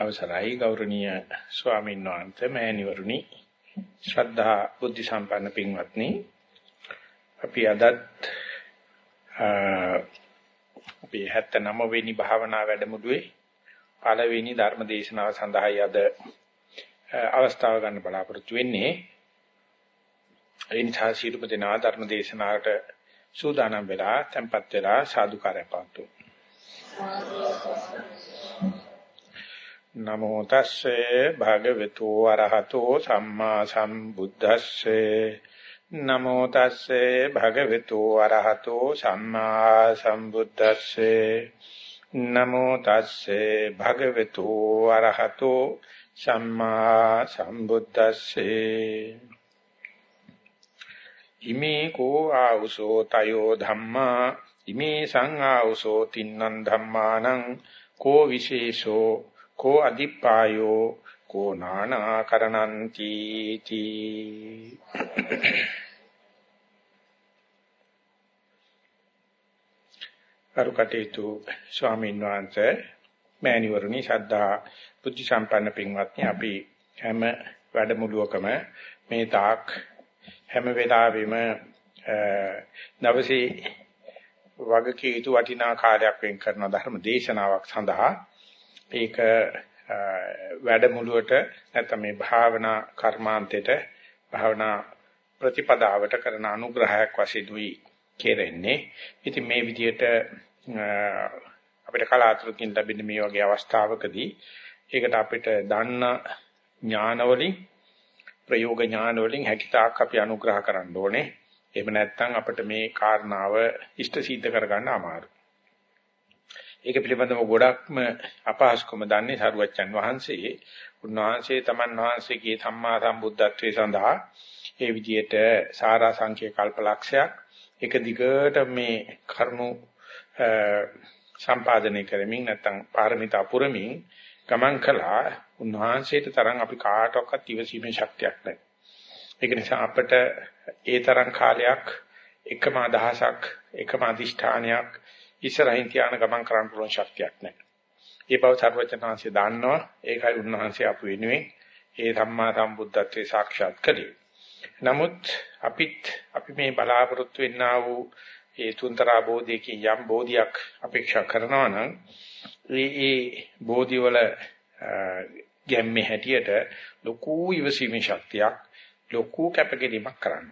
අවසරයි ගෞරවනීය ස්වාමීන් වහන්සේ මෑණිවරුනි. ශ්‍රද්ධා බුද්ධ සම්පන්න පින්වත්නි අපි අදත් අපි 79 වෙනි භාවනා වැඩමුළුවේ පළවෙනි ධර්ම දේශනාව සඳහායි අද අවස්ථාව ගන්න බලාපොරොත්තු වෙන්නේ. ඒ නිසා සියලුම දෙනා ධර්ම දේශනාවට සූදානම් වෙලා tempත් වෙලා සාදුකාරය පාතු නමෝ තස්සේ භගවතු වරහතෝ සම්මා සම්බුද්දස්සේ. නමෝ තස්සේ භගවතු වරහතෝ සම්මා සම්බුද්දස්සේ. නමෝ තස්සේ භගවතු වරහතෝ සම්මා සම්බුද්දස්සේ. ඉමේ කෝ ආවුසෝ තයෝ ධම්මා. ඉමේ සං ආවුසෝ තින්නං ධම්මානං කෝ විශේෂෝ කෝ අදිප්පායෝ කෝ නානාකරණන්ති තී. කරුකටේතු ස්වාමීන් වහන්සේ මෑණිවරුනි ශ්‍රද්ධා බුද්ධ සම්පන්න පින්වත්නි අපි හැම වැඩමුළුවකම මේ තාක් හැම වෙලාවෙම දවසේ වගකී යුතු වටිනා කාර්යයක් වෙන් කරන ධර්ම දේශනාවක් සඳහා ඒක වැඩමුළුවට නැත්නම් මේ භාවනා කර්මාන්තයට භාවනා ප්‍රතිපදාවට කරන අනුග්‍රහයක් වශයෙන් දුයි කෙරෙන්නේ. ඉතින් මේ විදිහට අපිට කලාතුරකින් ලැබෙන මේ වගේ අවස්ථාවකදී ඒකට අපිට දන්න ඥානවලින් ප්‍රයෝග ඥානවලින් හැකිතාක් අපි අනුග්‍රහ කරන්න ඕනේ. එහෙම නැත්නම් අපිට මේ කාරණාව ඉෂ්ට සිද්ධ කරගන්න අමාරුයි. ඒක පිළිබඳව ගොඩක්ම අපහසුකම දන්නේ සරුවච්චන් වහන්සේ. උන්වහන්සේ තමන් වහන්සේගේ සම්මා සම්බුද්ධත්වයේ සඳහා ඒ විදිහට සාරා සංඛ්‍ය කල්පලක්ෂයක් එක දිගට මේ කරුණු සම්පාදනය කරමින් නැත්නම් පාරමිතා පුරමින් ගමන් කළා උන්වහන්සේට තරම් අපි කාටවත් ඉවසීමේ ශක්තියක් නැහැ. ඒක නිසා අපිට ඒ තරම් කාලයක් එකම අදහසක් එකම අදිෂ්ඨානයක් ඉස්සරහින් තියාන ගමන් කරන්න පුළුවන් ශක්තියක් නැහැ. ඒ බව සර්වචනාංශය දන්නවා. ඒකයි උන්වහන්සේ අපු වෙනුවෙන් ඒ සම්මා සම්බුද්ධත්වයේ සාක්ෂාත් කළේ. නමුත් අපිත් අපි මේ බලාපොරොත්තු වෙන්නා වූ ඒ තුන්තරා බෝධියකින් යම් බෝධියක් අපේක්ෂා කරනවා නම් ඒ ඒ බෝධිවල ගැම්මේ හැටියට ලොකු ඉවසීමේ ශක්තියක් ලොකු කැපකිරීමක් කරන්න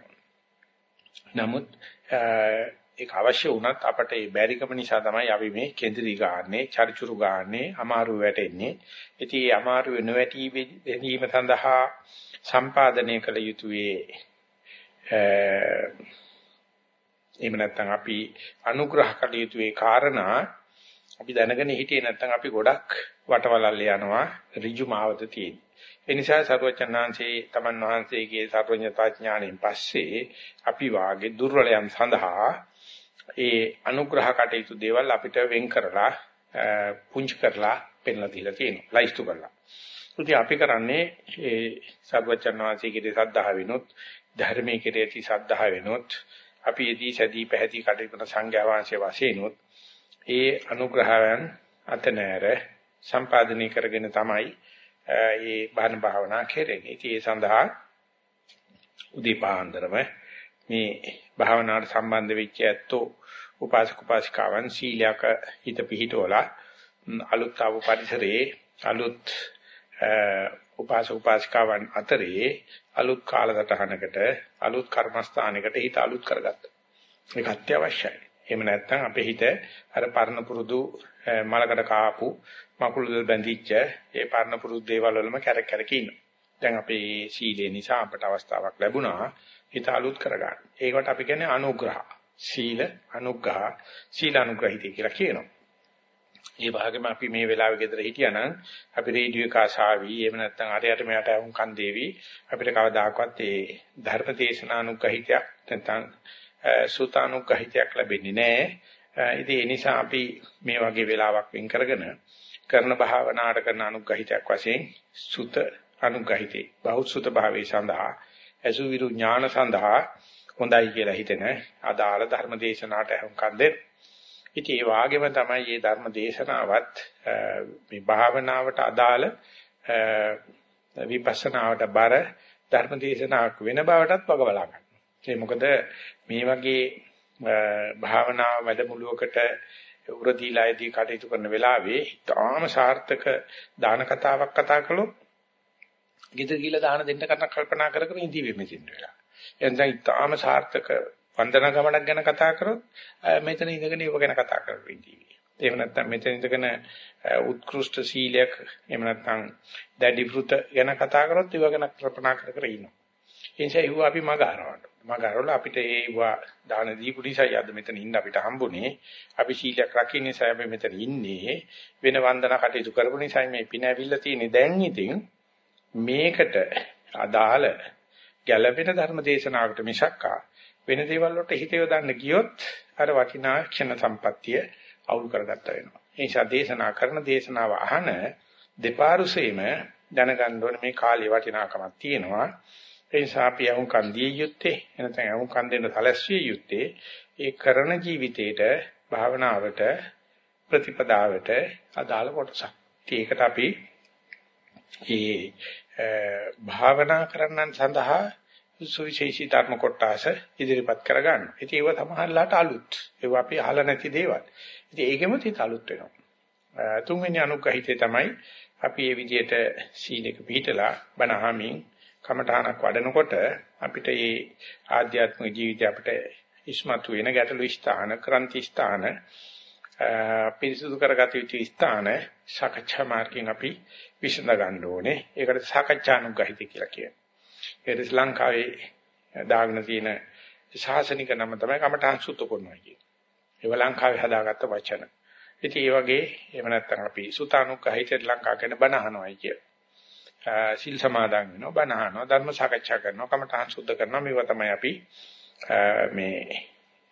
නමුත් ඒක අවශ්‍ය වුණත් අපට ඒ බැරිකම නිසා තමයි අපි මේ කේන්ද්‍රී ගාන්නේ, චරිචුරු ගාන්නේ, අමාරු වැටෙන්නේ. ඉතින් මේ අමාරු නොවැටි වෙනීම සඳහා සම්පාදනය කළ යුතුයේ එහෙම නැත්නම් අපි අනුග්‍රහ කළ යුතුයේ කාරණා අපි දැනගෙන හිටියේ නැත්නම් අපි ගොඩක් වටවලල්ල යනවා ඍජු මාවත තියෙන. ඒ නිසා සර්වචන්නාංශේ තමන් වහන්සේගේ සර්වඥතා ඥාණයෙන් පස්සේ අපි වාගේ දුර්වලයන් සඳහා ඒ අනුග්‍රහ කටයුතු දේවල් අපිට වෙන් කරලා පුංචි කරලා පෙන්ලා දීලා තියෙනවා. ලයිස්තු කරලා. ඉතින් අපි කරන්නේ ඒ සර්වචන් වහන්සේගේ සද්ධා වෙනොත් ධර්මයේ කෙරෙහි සද්ධා වෙනොත් අපි යදී සදී පැහැදී කටයුතු සංඝයා වහන්සේ වශයෙන්ොත් ඒ අනුග්‍රහයන් අතනෑර සම්පාදනය කරගෙන තමයි මේ බාහන භාවනා කෙරෙන්නේ. ඉතින් ඒ සඳහා උදීපාන්දරම මේ භාවනාවට සම්බන්ධ වෙච්ච ඇත්තෝ උපාසක උපාසිකාවන් සීලයක හිත පිහිටවලා අලුත් ආව පරිසරයේ අලුත් උපාසක උපාසිකාවන් අතරේ අලුත් කාලසටහනකට අලුත් කර්මස්ථානයකට හිත අලුත් කරගත්තා. ඒක අත්‍යවශ්‍යයි. එහෙම නැත්නම් අපේ හිත අර පරණ පුරුදු මලකට කාපු මකුළු බැඳිච්ච ඒ පරණ පුරුදු දේවල් වලම කැරක් කැරක ඉන්නවා. දැන් අපේ සීලේ නිසා අපට අවස්ථාවක් ලැබුණා හිත අලුත් කරගන්න. ඒකට අපි කියන්නේ අනුග්‍රහ. සීල අනුග්‍රහ සීල අනුග්‍රහිතය කියලා කියනවා. ඒ භාගෙම අපි මේ වෙලාවේ ගෙදර හිටියානම් අපි රේඩියෝ එක ආසාවි එහෙම නැත්නම් අරයට මෙයට වුන් කන් දේවි අපිට කවදාකවත් ඒ ධර්ම දේශනානුග්‍රහිතයක් නැත්නම් සූතානුග්‍රහිතයක් ලැබෙන්නේ නැහැ. ඉතින් ඒ නිසා අපි මේ වගේ වෙලාවක් වෙන් කරගෙන කරන භාවනාවට කරන අනුග්‍රහිතයක් වශයෙන් සුත අනුග්‍රහිතේ බෞද්ධ භාවයේ සඳහා අසුවිරු ඥාන සඳහා හොඳයි කියලා හිතෙන අදාළ ධර්ම දේශනාවට අහුම්කම් දෙන්න. ඉතින් ඒ වාගේම තමයි මේ ධර්ම දේශනාවත් මේ භාවනාවට අදාළ විපස්සනාවට බර ධර්ම දේශනාවක් වෙන බවටත් වග බලා ගන්න. ඒ මොකද මේ වගේ භාවනා වැඩමුළුවකට උරදීලායේදී කටයුතු කරන වෙලාවේ තාම සාර්ථක දාන කතාවක් කතා කළොත් ගෙදර ගිහලා දාන දෙන්න කරන කල්පනා කර කර ඉඳී මෙතෙන් වෙලා. එතෙන් තාම සාර්ථක වන්දනා ගමනක් ගැන කතා කරොත් මෙතන ඉඳගෙන ඒව ගැන කතා කරලා ඉඳී. එහෙම නැත්නම් මෙතන ඉඳගෙන උත්කෘෂ්ඨ සීලයක් එහෙම නැත්නම් දැඩි වෘත ගැන කතා කරොත් ඒව ගැන කල්පනා කර කර ඉන්නවා. ඒ නිසා ඒව අපි මග අරවන්න. මග අරවලා අපිට ඒව දාන දීපු නිසායි අද මෙතන ඉන්න අපිට හම්බුනේ. අපි සීලයක් රකින්න නිසා අපි මෙතන ඉන්නේ. වෙන වන්දනා කටයුතු කරපු නිසා මේ පින ඇවිල්ලා තියෙන්නේ. දැන් ඉතින් මේකට අදාළ ගැළපෙන ධර්ම දේශනාවකට මිසක්කා වෙන දේවල් වලට හිත යොදන්න ගියොත් අර වටිනා ක්ෂණ සම්පත්තිය අවුල් කරගත්ත වෙනවා. ඒ නිසා දේශනා කරන දේශනාව අහන දෙපාරුසෙම දැනගන්න ඕනේ මේ කාලේ වටිනාකමක් තියෙනවා. ඒ නිසා අපි අහුම්කන් දිය යුත්තේ එනතන අහුම්කන් දෙන්න සැලැස්විය යුත්තේ ඒ කරන ජීවිතේට භාවනාවට ප්‍රතිපදාවට අදාළ කොටසක්. ඒකට අපි මේ භාවනා කරන්නන් සඳහා සුවිශේෂී ධර්ම කොටස ඉදිරිපත් කරගන්න. ඉතින් ඒව තමහරලාට අලුත්. ඒව අපි අහලා නැති දේවල්. ඉතින් ඒකෙම තිත අලුත් වෙනවා. තුන්වෙනි අනුග්‍රහිතේ තමයි අපි මේ විදිහට සීලෙක පිළිතලා බණහමින් කමඨානක් වඩනකොට අපිට මේ ආධ්‍යාත්මික ජීවිතය අපිට ඉස්මතු වෙන ගැටලු ස්ථාන, ක්‍රාන්ති ස්ථාන, පිරිසුදු කරගත යුතු ස්ථාන සාකච්ඡා මාර්ගයෙන් අපි විසඳ ගන්න ඕනේ. ඒකට සාකච්ඡානුගහිත කියලා කියනවා. ඒක ශ්‍රී ලංකාවේ දාගෙන තියෙන ශාසනික නම තමයි කමඨාන් සුත්ත කරනවා කියන්නේ. ඒව ලංකාවේ හදාගත්ත වචන. ඉතින් ඒ වගේ එහෙම නැත්නම් අපි සුතානුගහිත ලංකාව ගැන බණ අහනවායි කිය. සිල් සමාදන් වෙනවා බණ අහනවා ධර්ම සාකච්ඡා කරනවා කමඨාන් සුද්ධ කරනවා මේවා තමයි අපි මේ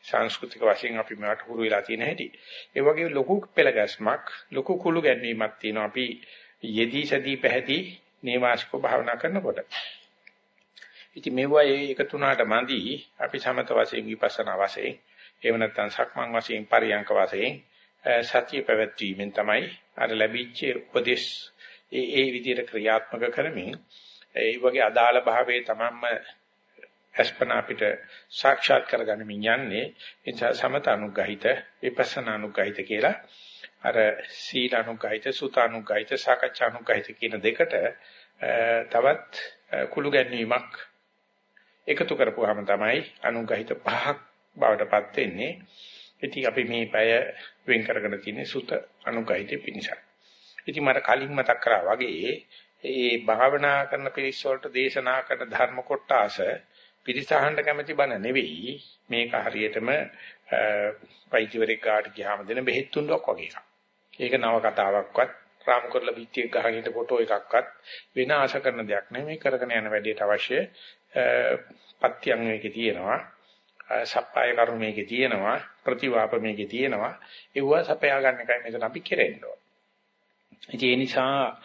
සංස්කෘතික වශයෙන් අපි මේවට හුරු වෙලා තියෙන හැටි. ඒ වගේ ලොකු පෙළගැස්මක් ලොකු කුළු ගැනීමක් තියෙනවා අපි යෙදී සදී පැහැදී නේවාසිකව භාවනා කරනකොට. ඉතින් මේවා එකතු වුණාට මදි අපි සමත වශයෙන් විපස්සනා වශයෙන් එහෙම නැත්නම් සක්මන් වශයෙන් පරියංක වශයෙන් සතිය පැවැත්වීමෙන් තමයි අර ලැබිච්ච උපදේශ ඒ ඒ විදිහට ක්‍රියාත්මක කරමින් ඒ වගේ අදාළ භාවයේ තමන්ම අස්පනා අපිට සාක්ෂාත් කරගන්නමින් යන්නේ ඒ සමත අනුග්‍රහිත විපස්සනා අනුග්‍රහිත කියලා අර සීල අනුග්‍රහිත සුත අනුග්‍රහිත සාකච්ඡා අනුග්‍රහිත කියන දෙකට තවත් කුළු ගැනීමක් එකතු කරපුවාම තමයි අනුග්‍රහිත පහක් බවටපත් වෙන්නේ. ඉතින් අපි මේ පැය වෙන් කරගෙන තියෙන්නේ සුත අනුග්‍රහිත පිණිස. ඉතින් මට කලින් මතක් කරා වගේ ඒ භාවනා කරන පිරිස වලට දේශනා කරන ධර්ම කොටස පිරිසහඬ කැමැති බණ නෙවෙයි. මේක හරියටම පයිතිවරේ කාට ගියාම දෙන බෙහෙත් තුන්ඩක් වගේ එකක්. ඒක නව කතාවක්වත් රාම කරලා පිටියක් ගහගෙන ඉන්න ෆොටෝ එකක්වත් වෙන ආශ කරන දෙයක් නෙමෙයි කරගෙන යන වැඩේට අවශ්‍ය පත්‍යං මේකේ තියෙනවා. සප්පාය කර්ම මේකේ තියෙනවා. ප්‍රතිවාප මේකේ තියෙනවා. ඒව සපයා ගන්න එකයි මෙතන අපි කෙරෙන්න. ඕන. ඒ නිසා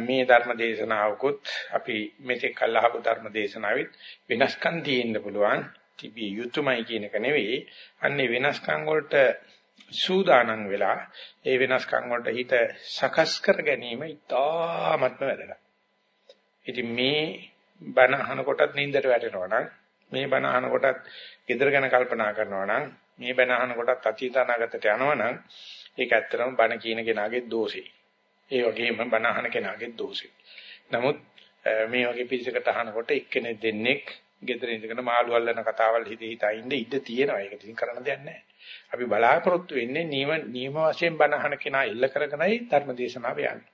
මේ ධර්ම දේශනාවකුත් අපි මෙතෙක් අල්ලාහපු ධර්ම දේශනාවෙත් වෙනස්කම් තියෙන්න පුළුවන් තිබිය යුතුමයි කියන එක නෙවෙයි අන්නේ වෙනස්කම් වලට සූදානම් වෙලා ඒ වෙනස්කම් වලට හිත සකස් කර ගැනීම ඉතාමත්ම වැදගත්. ඉතින් මේ බණ අහනකොටත් නින්දට වැටෙනවා නම් මේ බණ අහනකොටත් gedara ගැන කල්පනා කරනවා නම් මේ බණ අහනකොටත් අතීත අනාගතයට යනවා නම් ඒක ඇත්තටම බණ කියන කෙනාගේ දෝෂේ. ඒ වගේම බණ අහන කෙනාගේ දෝෂේ. නමුත් මේ වගේ පිළිසකට අහනකොට එක්කෙනෙක් දෙන්නෙක් gedara ඉඳගෙන මාළු අල්ලන කතාවල් හිතේ හිතා ඉන්න ඉඩ තියෙනවා. ඒක ඉතින් කරන්න දෙයක් නැහැ. අපි බලාපොරොත්තු වෙන්නේ නියම නියම වශයෙන් බණ අහන කෙනා ඉල්ල කරගෙනයි ධර්ම දේශනාව යන්නේ.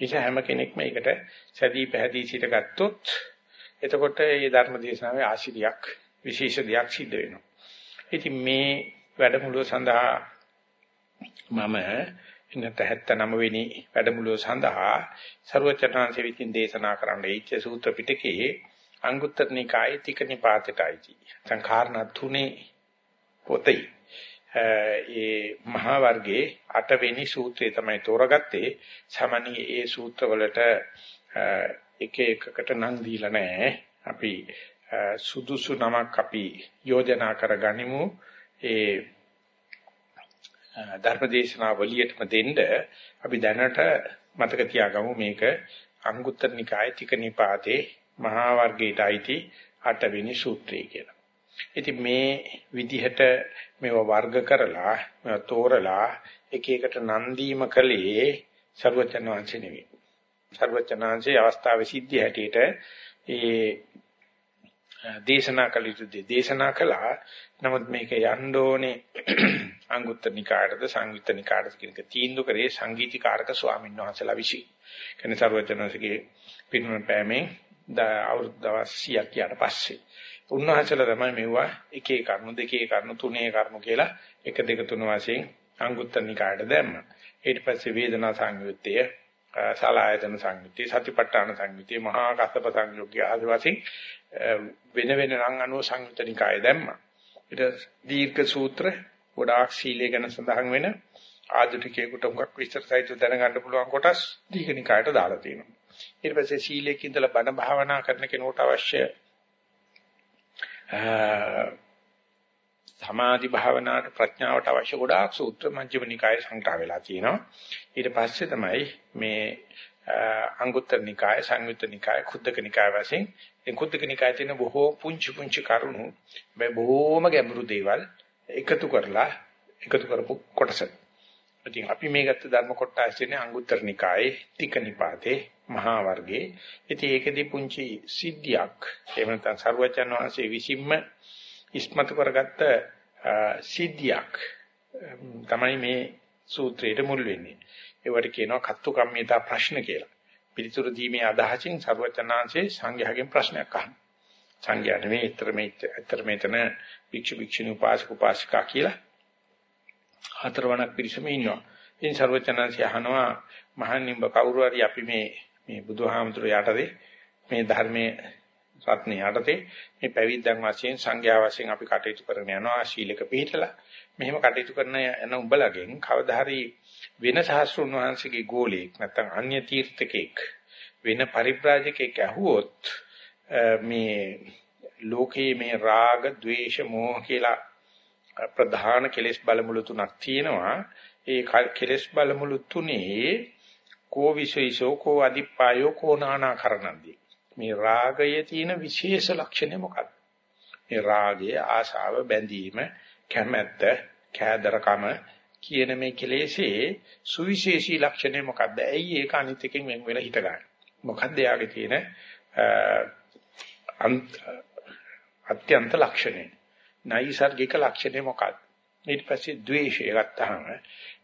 ඒ හැම කෙනෙක්ම ඒකට සැදී පැහැදී සිට ගත්තොත් එතකොට මේ ධර්ම දේශනාවේ ආශිර්යක් විශේෂ දෙයක් සිද්ධ වෙනවා. ඉතින් මේ වැඩමුළුව සඳහා මම ඉන්නත 79 වෙනි වැඩමුළුව සඳහා ਸਰවචටාංශ විසින් දේශනා කරන්න ඉච්ඡ සූත්‍ර පිටකයේ අංගුත්තර නිකායේ තික නිපාතයටයි. සංඛාරණ තුනේ පොතේ ඒ මහා වර්ගයේ 8 වෙනි සූත්‍රය තමයි තෝරගත්තේ. සාමාන්‍ය ඒ සූත්‍රවලට එක එකකට නම් දීලා නැහැ. අපි සුදුසු නමක් අපි යෝජනා කරගනිමු. ඒ ධර්මදේශනා වලියටම දෙන්න අපි දැනට මතක තියාගමු මේක අංගුත්තර නිකායේ තික නිපාතේ මහා වර්ගයට අයිති අටවෙනි සූත්‍රය කියලා. ඉතින් මේ විදිහට මේව වර්ග කරලා මේව තෝරලා එක එකට නම් දීම කලේ ਸਰවචනාංශ නෙවෙයි. ਸਰවචනාංශයේ අවස්ථාවේ සිද්ධිය හැටියට ඒ දේශනා කළ යුතු දේශනා කළා. නමුත් මේක යන්න ඕනේ අංගුත්තර නිකායටද සංයුත්ත නිකායටද කියන එක තීන්දුව කරේ සංගීතීකාරක ස්වාමීන් වහන්සේලා විසින්. කෙනේ ਸਰවචනංශගේ පින්වන පෑමේ අවුරුදු දවස් 100ක් යට පස්සේ උන්වහන්සේලා තමයි මෙවුවා එකේ කර්ම දෙකේ කර්ම තුනේ කර්ම කියලා එක දෙක තුන වශයෙන් අංගුත්තර නිකායට දැම්මා. ඊට පස්සේ වේදනා සංයුත්තය, සලායතන සංයුත්තය, සතිපට්ඨාන සංයුත්තය, මහා කස්සප සංයුක්තිය ආදී වශයෙන් වෙන වෙන නම් අනුව සංයුත්ත නිකාය දැම්මා. ඊට දීර්ඝ සූත්‍ර ගොඩාක් සීලය ගැන සඳහන් වෙන ආධුනිකයෙකුට උගක් විස්තර සහිතව දැනගන්න පුළුවන් කොටස් දීඝ නිකායට දාලා තියෙනවා. ඊට පස්සේ සීලයක ඉඳලා බණ භාවනා කරන කෙනෙකුට අවශ්‍ය සමාධි භාවනාවට ප්‍රඥාවට අවශ්‍ය ගොඩාක් සූත්‍ර මජ්ක්‍ධිම නිකායේ සංග්‍රහ වෙලා තියෙනවා. ඊට පස්සේ තමයි මේ අංගුත්තර නිකාය, සංයුත්ත නිකාය, කුද්දක නිකාය වශයෙන් මේ කුද්දක නිකායේ තියෙන බොහෝ පුංචි පුංචි කරුණු මේ බොහෝම ගැඹුරු දේවල් එකතු කරලා එකතු කරපු කොටස. ඉතින් අපි මේ ගත්ත ධර්ම කොටස් තියෙන්නේ අංගුත්තර නිකායේ තික නිපාතේ මහා වර්ගයේ. ඉතින් ඒකෙදී පුංචි සිද්ධියක් එහෙම නැත්නම් සරුවචන් වහන්සේ විසින්ම ඉස්මතු කරගත්ත සිද්ධියක් තමයි මේ සූත්‍රයේ මුල් වෙන්නේ. ඒවට කියනවා කත්තු කම්මිතා ප්‍රශ්න කියලා. පිළිතුරු දීමේ අදහසින් සරුවචනාංශේ සංඝයාගෙන් ප්‍රශ්නයක් අහනවා. සංඝයා නෙමෙයි ඊතර මේ ඊතර මෙතන භික්ෂු භික්ෂුණී උපාසක උපාසිකා කියලා හතරවණක් පිරිසම ඉන්නවා. ඉතින් සරුවචනාංශය අහනවා මහණින්බ කවුරු හරි අපි මේ මේ බුදුහාමුදුර යටතේ මේ ධර්මයේ රත්නේ යටතේ මේ පැවිද්දන් වශයෙන් සංඝයා වශයෙන් අපි කටයුතු කරගෙන යනවා ශීලක පිළිතලා මෙහෙම කටයුතු කරන යන උඹලගෙන් කවදා හරි වෙන සහස්ෘන් වහන්සේගේ ගෝලයක් නැත්නම් අන්‍ය තීර්ථකෙක් වෙන පරිබ්‍රාජකෙක් ඇහුවොත් මේ ලෝකයේ මේ රාග, ద్వේෂ, මෝහ කියලා ප්‍රධාන කෙලෙස් බලමුළු තුනක් තියෙනවා. ඒ කෙලෙස් බලමුළු තුනේ කෝ විශේෂෝ කෝ අදිපායෝ කෝ නානාකරණන්දී. මේ රාගයේ තියෙන විශේෂ ලක්ෂණය මොකක්ද? මේ රාගය, ආශාව, බැඳීම, කැමැත්ත, කෑදරකම කියන මේ කෙලෙසේ සුවිශේෂී ලක්ෂණය මොකක්ද? ඇයි ඒක අනිත් එකෙන් වෙන් වෙලා හිටගන්නේ? මොකක්ද යාගේ තියෙන අත්‍යන්ත ලක්ෂණය? නයිසර්ගික ලක්ෂණය මොකක්ද? ඊට පස්සේ ද්වේෂය ගත්තාම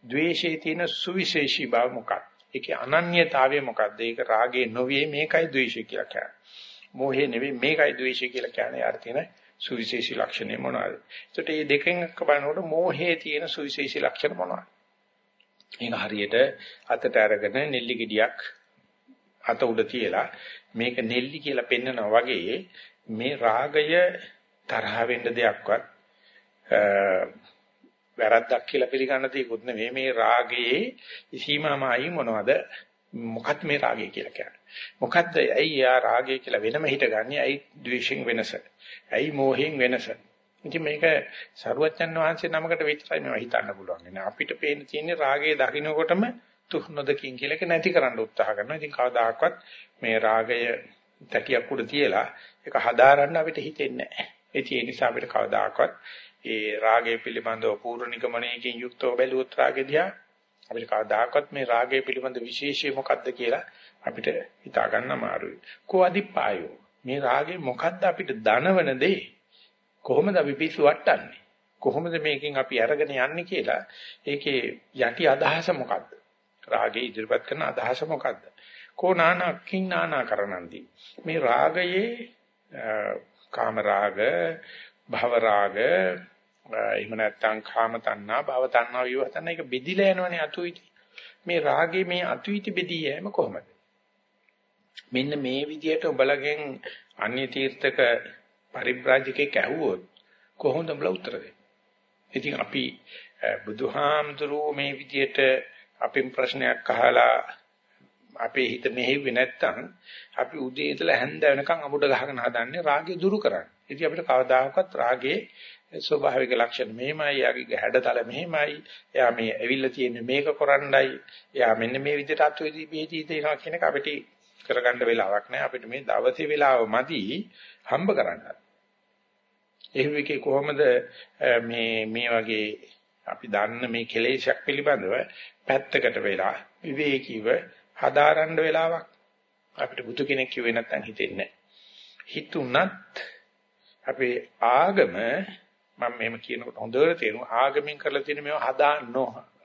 ද්වේෂයේ තියෙන සුවිශේෂී බව මොකක්ද? ඒකේ අනන්‍යතාවය මොකක්ද? ඒක රාගේ නොවේ මේකයි ද්වේෂය කියලා කියන්නේ. මෝහේ නෙවෙයි මේකයි ද්වේෂය කියලා කියන්නේ. යාර තියෙන සුවිශේෂී ලක්ෂණය මොනවාද? ඒකට මේ දෙකෙන් එක බලනකොට මෝහයේ තියෙන සුවිශේෂී ලක්ෂණ මොනවාද? මේක හරියට අතට අරගෙන නෙල්ලි ගෙඩියක් අත උඩ තියලා මේක නෙල්ලි කියලා පෙන්නනවා වගේ මේ රාගය තරහ වෙන්න දෙයක්වත් වැරද්දක් කියලා පිළිගන්න දෙයක්වත් නෙවෙයි මේ රාගයේ සීමාමයි මොනවද මොකක්ද මේ රාගය කියලා කියන්නේ? මොකද්ද ඇයි යා රාගය කියලා වෙනම හිටගන්නේ ඇයි ද්වේෂයෙන් වෙනස? ඇයි මෝහයෙන් වෙනස? ඉතින් මේක සරුවච්චන් වහන්සේ නමකට විතරයි මේවා හිතන්න පුළුවන්. නේ අපිට පේන තියෙන්නේ රාගයේ දකින්නකොටම තුහනොදකින් කියලා එක නැති කරන්න උත්සාහ කරනවා. ඉතින් කවදාකවත් මේ රාගය තැටියක් උඩ තියලා ඒක හදාරන්න අපිට හිතෙන්නේ නැහැ. ඒ නිසා අපිට කවදාකවත් ඒ රාගය පිළිබඳව පූර්ව නිගමනයකින් යුක්තව බැලුවොත් රාගය දිහා අපිට කවදාකවත් මේ රාගය පිළිබඳ විශේෂය මොකක්ද කියලා අපිට හිතා ගන්න අමාරුයි. කෝ අදිපායෝ මේ රාගය මොකද්ද අපිට දනවන දේ? කොහොමද අපි පිස්සු වට්ටන්නේ? කොහොමද මේකෙන් අපි අරගෙන යන්නේ කියලා ඒකේ යටි අදහස මොකද්ද? රාගය ඉදිරිපත් කරන අදහස මොකද්ද? කෝ නානකින් නානා කරනන්දි. මේ රාගයේ කාම රාග, භව රාග, එහෙම නැත්නම් කාම තණ්හා, භව තණ්හා, විව තණ්හා ඒක බෙදිලා යනවනේ අතුයිටි. මේ රාගේ මේ අතුයිටි බෙදී යෑම කොහොමද? මෙන්න මේ විදිහට ඔබලගෙන් අන්‍ය තීර්ථක පරිබ්‍රාජකෙක් ඇහුවොත් කොහොමද උඹලා උත්තර දෙන්නේ? ඉතින් අපි බුදුහාමුදුරුවෝ මේ විදිහට අපින් ප්‍රශ්නයක් අහලා අපේ හිත මෙහෙව්වේ නැත්තම් අපි උදේ ඉඳලා හැන්ද වෙනකන් අමුඩ ගහගෙන හදන්නේ රාගය දුරු කරන්න. ඉතින් අපිට කවදාකවත් රාගේ ස්වභාවික ලක්ෂණ මෙහෙමයි, යාගේ හැඩතල මෙහෙමයි, එයා මේ ඇවිල්ලා තියෙන්නේ මේක කරන්නයි, එයා මෙන්න මේ විදිහට අත්විදි බෙහෙති දෙනවා කියන එක අපිට කරගන්න වෙලාවක් නැහැ. අපිට මේ දවසේ වෙලාව මදි හම්බ කරන්න. එහෙම එකේ කොහොමද මේ මේ වගේ අපි දන්න මේ කෙලෙසයක් පිළිබඳව පැත්තකට වෙලා විවේකීව හදාරන්න වෙලාවක් අපිට බුදු කෙනෙක් කිව්වේ නැත්නම් හිතෙන්නේ හිතුණත් අපේ ආගම මම මෙහෙම කියනකොට හොඳට තේරෙනවා ආගමෙන් කරලා තියෙන මේවා හදා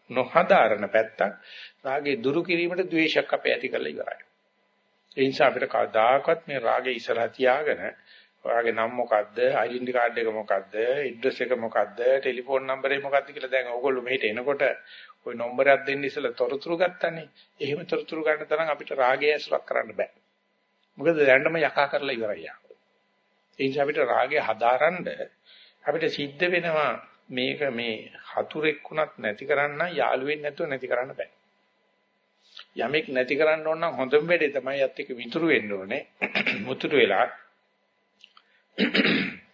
නොහදාරන පැත්තක් රාගේ දුරු කිරීමට ද්වේෂයක් අපේ ඇති කරලා ඉවරයි. ඒ නිසා අපිට කවදාකවත් මේ රාගේ ඉස්සරහ තියාගෙන ඔයාගේ නම මොකද්ද? ඩෙන්ටි කාඩ් එක මොකද්ද? ඇඩ්‍රස් එක මොකද්ද? ටෙලිෆෝන් නම්බරේ මොකද්ද කියලා දැන් ඕගොල්ලෝ මෙහෙට එනකොට ওই නම්බරයක් දෙන්න ඉස්සෙල්ලා තොරතුරු ගත්තනේ. එහෙම තොරතුරු ගන්න තරම් අපිට රාගය ඇසුරක් කරන්න බෑ. මොකද දැන්නම යකා කරලා ඉවරයි යා. ඒ නිසා අපිට රාගය හදාරන්න අපිට සිද්ධ වෙනවා මේක මේ හතුරෙක්ුණත් නැති කරන්න යාළුවෙක් නැතුව නැති කරන්න බෑ. යමෙක් නැති කරන්න ඕන නම් හොඳම වෙලේ තමයි යත් එක්ක විතුරු වෙන්න ඕනේ. මුතුරු වෙලා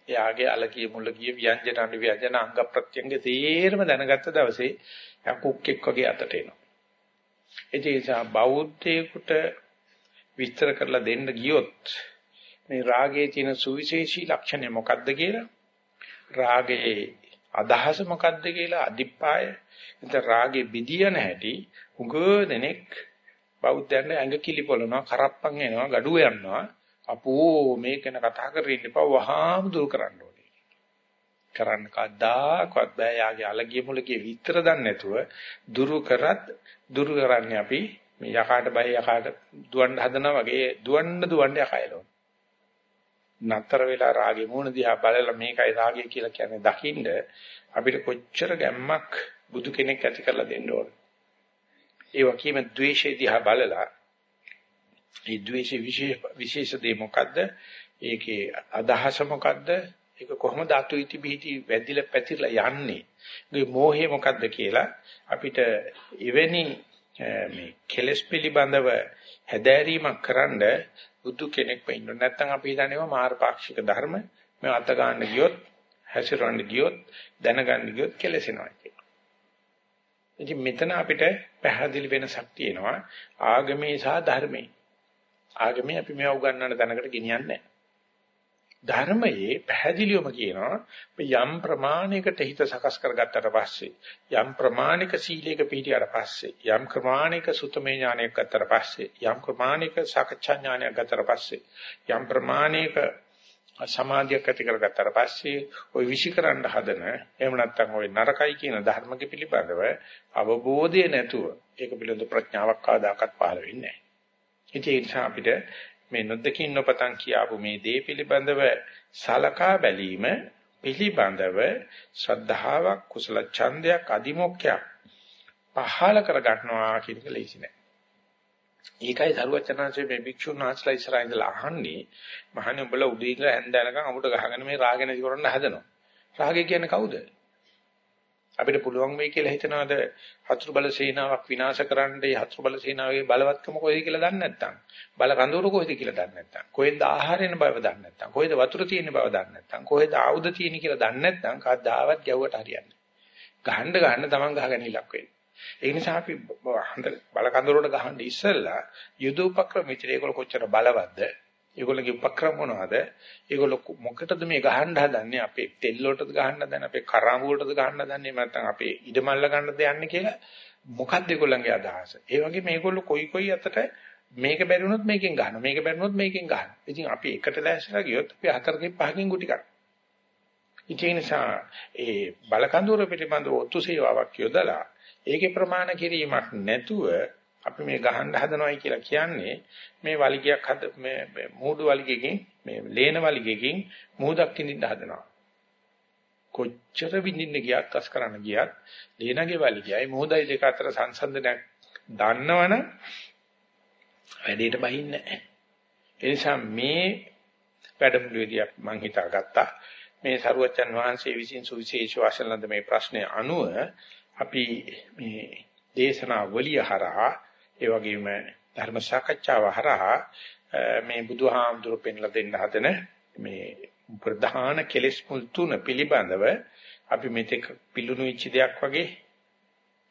එයාගේ අලකිය මුලකිය ව්‍යංජන අනු ව්‍යංජන අංග ප්‍රත්‍යංග තේරම දැනගත්ත දවසේ යා කුක්ෙක් වගේ අතට එනවා. ඒ නිසා බෞද්ධයෙකුට විස්තර කරලා දෙන්න ගියොත් මේ රාගයේ තියෙන සුවිශේෂී ලක්ෂණය මොකක්ද කියලා රාගයේ අදහස මොකක්ද කියලා අදිප්පාය ඉතින් රාගේ බිදියන හැටි උග දෙනෙක් බෞද්ධයන්ට ඇඟ කිලිපොළනවා කරප්පන් එනවා gadu යනවා අපෝ මේක ගැන කතා කරගෙන ඉන්නපව වහාම දුරු කරන්න ඕනේ. කරන්න කද්දාකවත් බෑ යාගේ අලගිය මුලගේ විතර දන්නේ නැතුව දුරු කරත් දුරු කරන්නේ අපි මේ යකාට බය යකාට දුවන්න හදනවා වගේ දුවන්න දුවන්න යකයලෝ. නතර වෙලා රාගේ මූණ දිහා බලලා මේකයි රාගය කියලා කියන්නේ දකින්න අපිට කොච්චර ගැම්මක් බුදු කෙනෙක් ඇති කරලා දෙන්න ඕන. ඒ වගේම ද්වේෂය දිහා බලලා මේ ද්වේෂ විශේෂ විශේෂ දේ මොකද්ද? ඒකේ අදහස මොකද්ද? ඒක කොහොමද අතුයිති බිහිටි වැදිලා පැතිරලා යන්නේ? මේ මෝහය මොකද්ද කියලා අපිට එවැනි මේ කෙලස් පිළිබඳව හැදෑරීමක් කරන්න බුදු කෙනෙක් වෙන්න. නැත්නම් අපි හිතන්නේ මාර්ගපාක්ෂික ධර්ම මේ අත ගන්න ගියොත් හැසිරවන්න ගියොත් දැනගන්න ගියොත් කෙලසෙනවා කියලා. ඉතින් මෙතන අපිට පැහැදිලි වෙනසක් තියෙනවා ආගමේ සහ ධර්මයේ. ආගමේ අපි මේව උගන්වන්න තැනකට ගෙනියන්නේ ධර්මයේ පැහැදිලිවම කියනවා යම් ප්‍රමාණයකට හිත සකස් කරගත්තට පස්සේ යම් ප්‍රමාණික සීලයක පිළිටියට පස්සේ යම් ප්‍රමාණික සුතමේ ඥානයක් ගත්තට පස්සේ යම් ප්‍රමාණික සාකච්ඡා ඥානයක් ගත්තට පස්සේ යම් ප්‍රමාණික සමාධියක් ඇති කරගත්තට පස්සේ ওই විෂිකරන්න හදන එහෙම නැත්නම් ওই නරකයි කියන ධර්මක පිළිබඳව අවබෝධය නැතුව ඒක පිළිබඳ ප්‍රඥාවක් ආදාකත් පහළ වෙන්නේ නැහැ. ඒ නිසා අපිට මේ නොදකින් නොපතන් කියාපු මේ දේ පිළිබඳව සලකා බැලීම පිළිබඳව ශ්‍රද්ධාවක් කුසල ඡන්දයක් අදිමොක්ඛයක් පහල කර ගන්නවා කියන එක ලේසි නෑ. ඒකයි සරුවචනාංශයේ මේ භික්ෂුන් වහන්සේලා ඉස්සරහා ඉඳලා අහන්නේ මහණේ උඹලා උදේ ඉඳලා හැන්ද යනකම් අමුඩ ගහගෙන මේ රාග නැති කරන්න හදනවා. රාගය කියන්නේ කවුද? අපිට පුළුවන් වෙයි කියලා හිතනවාද? හතුරු බල සේනාවක් විනාශ කරන්නයි හතුරු බල සේනාවේ බලවත්කම කොහෙද කියලා දන්නේ නැත්නම්? බල කඳවුර කොහෙද කියලා දන්නේ නැත්නම්? කොහෙද ආහාරෙන බව දන්නේ නැත්නම්? කොහෙද වතුර තියෙන බව දන්නේ නැත්නම්? කොහෙද ආයුධ තියෙන කියලා දන්නේ නැත්නම් කවදාවත් ගැව්වට හරියන්නේ ගහන්න ගහන්න තමන් ගහගෙන ඉලක්ක වෙන්නේ ඒ නිසා අපි හඳ බල කඳවුරට ගහන්න ඉස්සෙල්ලා යුද උපක්‍රම විතර ඒගොල්ලෝ කොච්චර බලවත්ද? ඒගොල්ලෝගේ උපක්‍රම මොනවද? ඒගොල්ලෝ මොකටද මේ ගහන්න හදන්නේ? අපේ තෙල් වලටද ගහන්න හදන්නේ? අපේ කරාඹු වලටද ගහන්න හදන්නේ? නැත්නම් අපේ ඉඩමල්ල ගන්නද යන්නේ කියලා මොකක්ද ඒගොල්ලන්ගේ අදහස? ඒ වගේ මේගොල්ලෝ කොයි කොයි අතට මේක බැරි වුණොත් මේකෙන් ගන්නවා. මේක බැරි වුණොත් මේකෙන් ගන්නවා. ඉතින් අපි එකට දැස්සලා ගියොත් අපි හතරකින් පහකින් ගුටි ගන්නවා. ඒ නිසා ඒ බලකඳුර පිළිබඳව ඔත්තු සේවාවක් යොදලා ඒකේ ප්‍රමාණ කිරීමක් නැතුව අපි මේ ගහන්න හදනවයි කියලා කියන්නේ මේ වලිගයක් හද මේ මූඩු වලිගයකින් මේ ලේන වලිගයකින් මූදක් කිඳින්න හදනවා. කොච්චර විඳින්න ගියත් අස් කරන්න ගියත් ලේනගේ වලිගයයි මූදයි දෙක අතර සංසන්දනයක් දන්නවනම් වැඩේට බහින්නේ නැහැ. ඒ නිසා මේ වැඩමුළුවේදී මම හිතාගත්තා මේ සරුවචන් වහන්සේ විසින් සුවිශේෂ වශයෙන් මේ ප්‍රශ්නය අනුව අපි මේ දේශනා වලිය හරහා ඒ වගේම ධර්ම සාකච්ඡාව හරහා මේ බුදුහාමුදුරු පෙන්ලා දෙන්න හදන මේ ප්‍රධාන කෙලෙස් මුල් තුන පිළිබඳව අපි මෙතෙක් පිළුණු වෙච්ච දෙයක් වගේ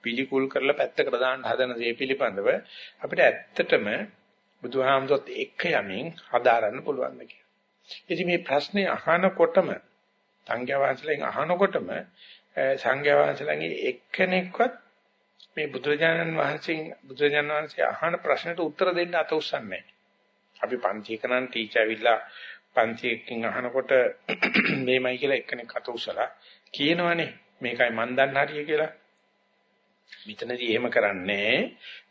පිළිකුල් කරලා පැත්තකට දාන්න හදන දේ පිළිබඳව අපිට ඇත්තටම බුදුහාමුදුරුවොත් එක්ක යමින් හදාරන්න පුළුවන් ද කියලා. ඉතින් මේ ප්‍රශ්නේ අහනකොටම සංඝයා වහන්සේලාගෙන් අහනකොටම සංඝයා වහන්සේලාගේ එක්කෙනෙක්වත් මේ බුදුරජාණන් වහන්සේගෙන් බුදුරජාණන් වහන්සේ අහන ප්‍රශ්නට උත්තර දෙන්න අත උස්සන්නේ අපි පන්තිකනන් ටීචර් ඇවිල්ලා පන්තියකින් අහනකොට මේමයි කියලා එක්කෙනෙක් අත උස්සලා කියනවනේ මේකයි මන් දන්න හරිය කියලා. මෙතනදී එහෙම කරන්නේ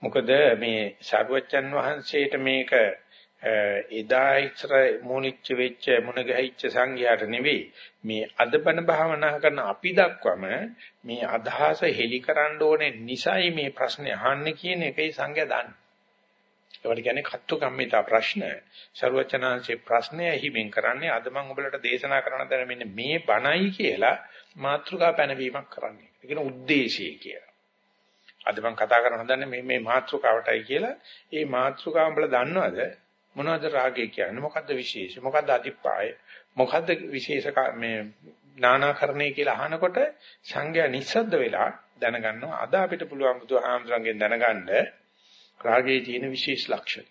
මොකද මේ සාරවත්යන් වහන්සේට මේක එදා ඉතර මොනිච්ච වෙච්ච මොන ගහිච්ච සංඝයාට නෙවෙයි මේ අදබන භාවනා කරන අපි දක්වම මේ අදහස හෙලි කරන්න ඕනේ නිසයි මේ ප්‍රශ්නේ අහන්නේ කියන එකයි සංඝයා දන්නේ. ඒවට කියන්නේ කත්තු කම්මිතා ප්‍රශ්න. ਸਰවචනාංශේ ප්‍රශ්නය හිමින් කරන්නේ අද මම ඔබලට දේශනා කරන දැන මෙන්න මේ බණයි කියලා මාත්‍රිකා පැනවීමක් කරන්නේ. ඒ කියන ಉದ್ದೇಶය කියලා. අද මම කතා කරන හදන්නේ මේ මේ මාත්‍රිකාවටයි කියලා. ඒ මාත්‍රිකාව උඹලා දන්නවද? මොනවද රාගය කියන්නේ? මොකද්ද විශේෂය? මොකද්ද අතිපාය? මොකද්ද විශේෂ මේ නානාකරණය කියලා අහනකොට සංඥා නිස්සද්ද වෙලා දැනගන්නවා. අද අපිට පුළුවන් බුදුහාමුදුරන්ගෙන් දැනගන්න රාගයේ තියෙන විශේෂ ලක්ෂණ.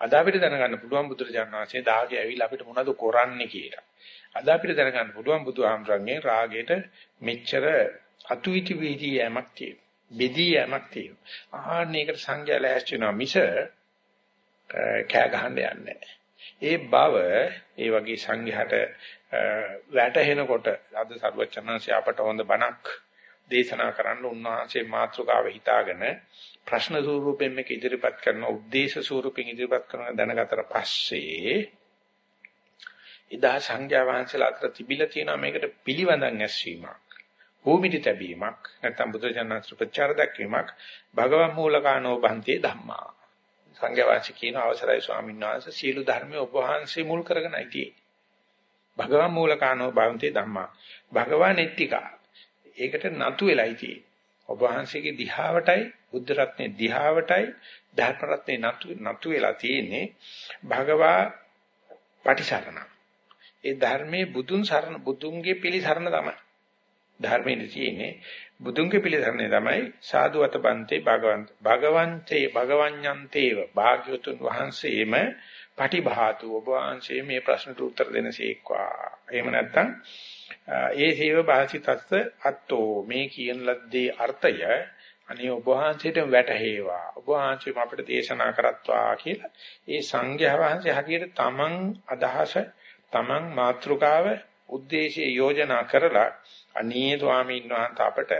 අද අපිට දැනගන්න පුළුවන් බුදුරජාණන් වහන්සේ දාගේ ඇවිල්ලා අපිට මොනවද කරන්නේ කියලා. අද අපිට දැනගන්න පුළුවන් බුදුහාමුදුරන්ගේ රාගයට මෙච්චර අතුයිති වීදී යෑමක් තියෙනවා. බෙදී යෑමක් තියෙනවා. ආහනයකට සංඥා ලෑස්ති වෙනවා මිස කෑ ගහන්න යන්නේ. ඒ බව ඒ වගේ සංඝයාට වැටහෙනකොට අද සර්වචනන්සේ අපට හොඳ බණක් දේශනා කරන්න උන්වහන්සේ මාතෘකාව හිතාගෙන ප්‍රශ්න ස්වරූපයෙන් මේක ඉදිරිපත් කරන උද්දේශ ස්වරූපයෙන් ඉදිරිපත් කරන දැනගතට පස්සේ ඉදා සංඝයා වහන්සේලා අතර තිබිලා තියෙනවා මේකට පිළිවඳන් ඇස්වීමක් භූමිටි තැබීමක් නැත්නම් බුදුජානක ප්‍රචාර දක්වීමක් භගවන් මූලකානෝ බන්තේ ධම්මා. සංඝයා වහන්සේ කියන අවසරයි ස්වාමීන් වහන්සේ සීල ධර්මයේ ඔබ වහන්සේ මුල් කරගෙනයි තියෙන්නේ. භගවන් මූලකානෝ භවන්ති ධම්මා. භගවන් එත්තිකා. ඒකට නතු වෙලයි තියෙන්නේ. ඔබ වහන්සේගේ දිහාවටයි බුද්ධ රත්නේ දිහාවටයි ධර්ම රත්නේ නතු නතු වෙලා තියෙන්නේ. භගවා පටිසරණ. ඒ ධර්මයේ බුදුන් සරණ බුදුන්ගේ පිළිසරණ තමයි. ධර්මයේ තියෙන්නේ බුදුන්ගේ පිළිසරණේ තමයි සාදු අතබන්තේ භගවන්ත භගවන්තේ භගවඤ්ඤන්තේව. භාග්‍යවතුන් වහන්සේම පටිභාතු. ඔබ වහන්සේ මේ ප්‍රශ්නට උත්තර දෙනසේක්වා එහෙම නැත්නම් ඒ හේව භාසිතස්ස අත්තෝ. මේ කියන ලද්දේ අර්ථය අනේ ඔබ වහන්සේට වැටහේවා. ඔබ වහන්සේම අපිට දේශනා කරත්වා කියලා ඒ සංඝයා වහන්සේ හැටියට තමන් අදහස තමන් මාත්‍රිකාව ಉದ್ದೇಶය යෝජනා කරලා අනේ ස්වාමීන් වහන්සේ අපට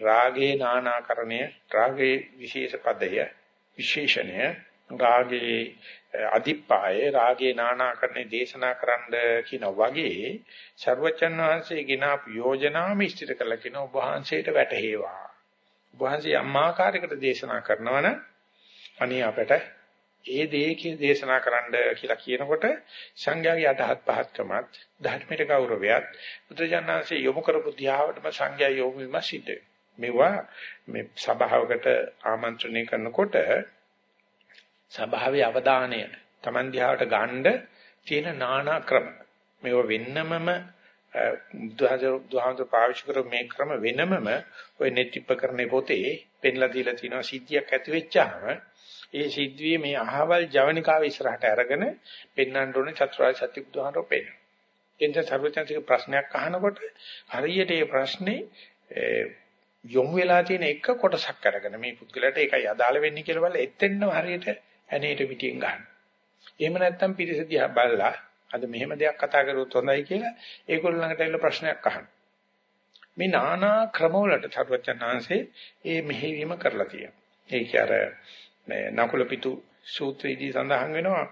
රාගේ නානාකරණය රාගේ විශේෂ පදය විශේෂණය රාගේ අධිපායේ රාගේ නානාකරණේ දේශනා කරන්න කියන වගේ ਸਰවචන් වහන්සේ ගినాපු යෝජනාව මිශ්‍රිත කළ කියන ඔබ වහන්සේට වැටහෙවා. ඔබ වහන්සේ අම්මාකාරයකට දේශනා කරනවනම් අනේ අපට ඒ දේ දේශනා කරන්න කියලා කියනකොට සංඝයාගේ අදහත් පහත්කමත් ධර්මයට ගෞරවයත් බුදුජානනාංශයේ යොමු කරපු ධ්‍යාවටම සංඝයා යොමු වීම සිද්ධ මේවා මේ සභාවකට ආමන්ත්‍රණය කරනකොට සභාවේ අවධානය Taman ධ්‍යාවට ගන්න තියෙන নানা ක්‍රම මේව වෙන්නමම බුදුහාමුදුර පාවිච්චි කර මේ ක්‍රම වෙනමම ওই නෙත්‍යිපකරණේ පොතේ පෙන්ලා දීලා තියෙනවා සිද්ධියක් ඇති වෙච්චාම ඒ සිද්ධියේ මේ අහවල් ජවනිකාව ඉස්සරහට අරගෙන පෙන්වන්න ඕනේ චතුරාර්ය සත්‍ය බුදුහාමරෝ පෙන්න. එතන සර්වඥාතික ප්‍රශ්නයක් අහනකොට හරියට ඒ ප්‍රශ්නේ යොමු වෙලා තියෙන එක කොටසක් අරගෙන මේ පුද්ගලයාට ඒකයි අදාළ වෙන්නේ කියලා බලලා එතෙන්නම හරියට ඇනේට පිටියෙන් ගන්න. එහෙම නැත්නම් පිරිස දිහා බලලා අද මෙහෙම දෙයක් කතා කරුවොත් හොඳයි කියලා ඒගොල්ලෝ ළඟට එන්න ප්‍රශ්නයක් අහන්න. මේ নানা ක්‍රමවලට සර්වඥාන්සේ ඒ මෙහෙවීම කරලා තියෙනවා. ඒක අර මේ නකුල පිටු සූත්‍රයේදී සඳහන් වෙනවා